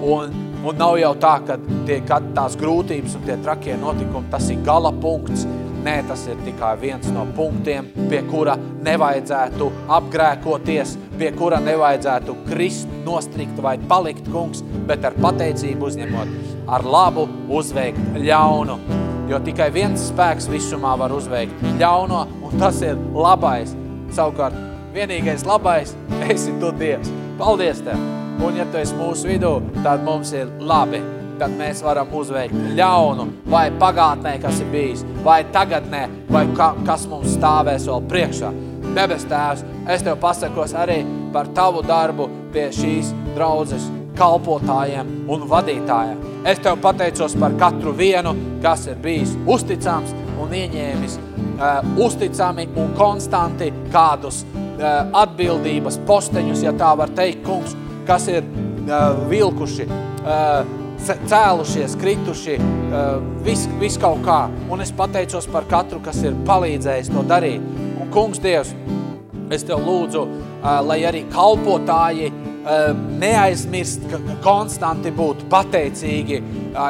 un, un nav jau tā, ka tie, kad tās grūtības un tie trakie notikumi, tas ir gala punkts. Nē, tas ir tikai viens no punktiem, pie kura nevajadzētu apgrēkoties, pie kura nevajadzētu krist, nostrikt vai palikt, kungs, bet ar pateicību uzņemot ar labu uzveikt ļaunu. Jo tikai viens spēks visumā var uzveikt ļauno, un tas ir labais. Savukārt, vienīgais labais, esi tu Dievs. Paldies Tev! Un ja Tu esi mūsu vidū, tad mums ir labi. Tad mēs varam uzveikt ļaunu, vai pagātnē, kas ir bijis, vai tagadnē, vai ka, kas mums stāvēs vēl priekšā. Debes Tēvs, es Tev pasakos arī par Tavu darbu pie šīs draudzes kalpotājiem un vadītājiem. Es Tev pateicos par katru vienu, kas ir bijis uzticams un ieņēmis uh, uzticami un konstanti kādus uh, atbildības posteņus, ja tā var teikt, kungs, kas ir uh, vilkuši, uh, cēlušies, krituši, uh, vis, vis kaut kā. Un es pateicos par katru, kas ir palīdzējis to darīt. Un kungs Dievs, es Tev lūdzu, uh, lai arī kalpotāji uh, neaizmirst, ka konstanti būt pateicīgi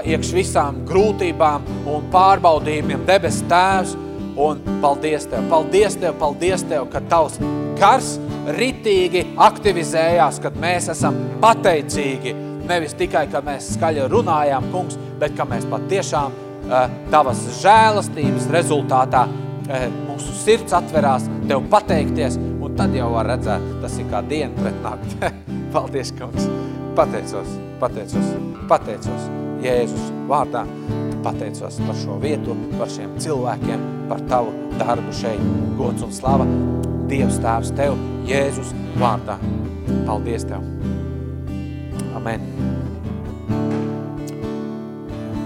iekš visām grūtībām un pārbaudījumiem debes tēvs, un paldies Tev, paldies Tev, paldies Tev, ka Tavs gars ritīgi aktivizējās, kad mēs esam pateicīgi, nevis tikai, ka mēs skaļi runājām, kungs, bet ka mēs patiešām uh, Tavas žēlastības rezultātā uh, mūsu sirds atverās Tev pateikties, un tad jau var redzēt, tas ir kā diena pret nakti. paldies, kungs, pateicos, pateicos, pateicos Jēzus vārdā pateicos par šo vietu, par šiem cilvēkiem, par tavu darbu šeit. Gods un slava Dievs tēvs tev, Jēzus vārdā. Paldies tev. Amen.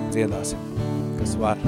Dziedāsim, kas var.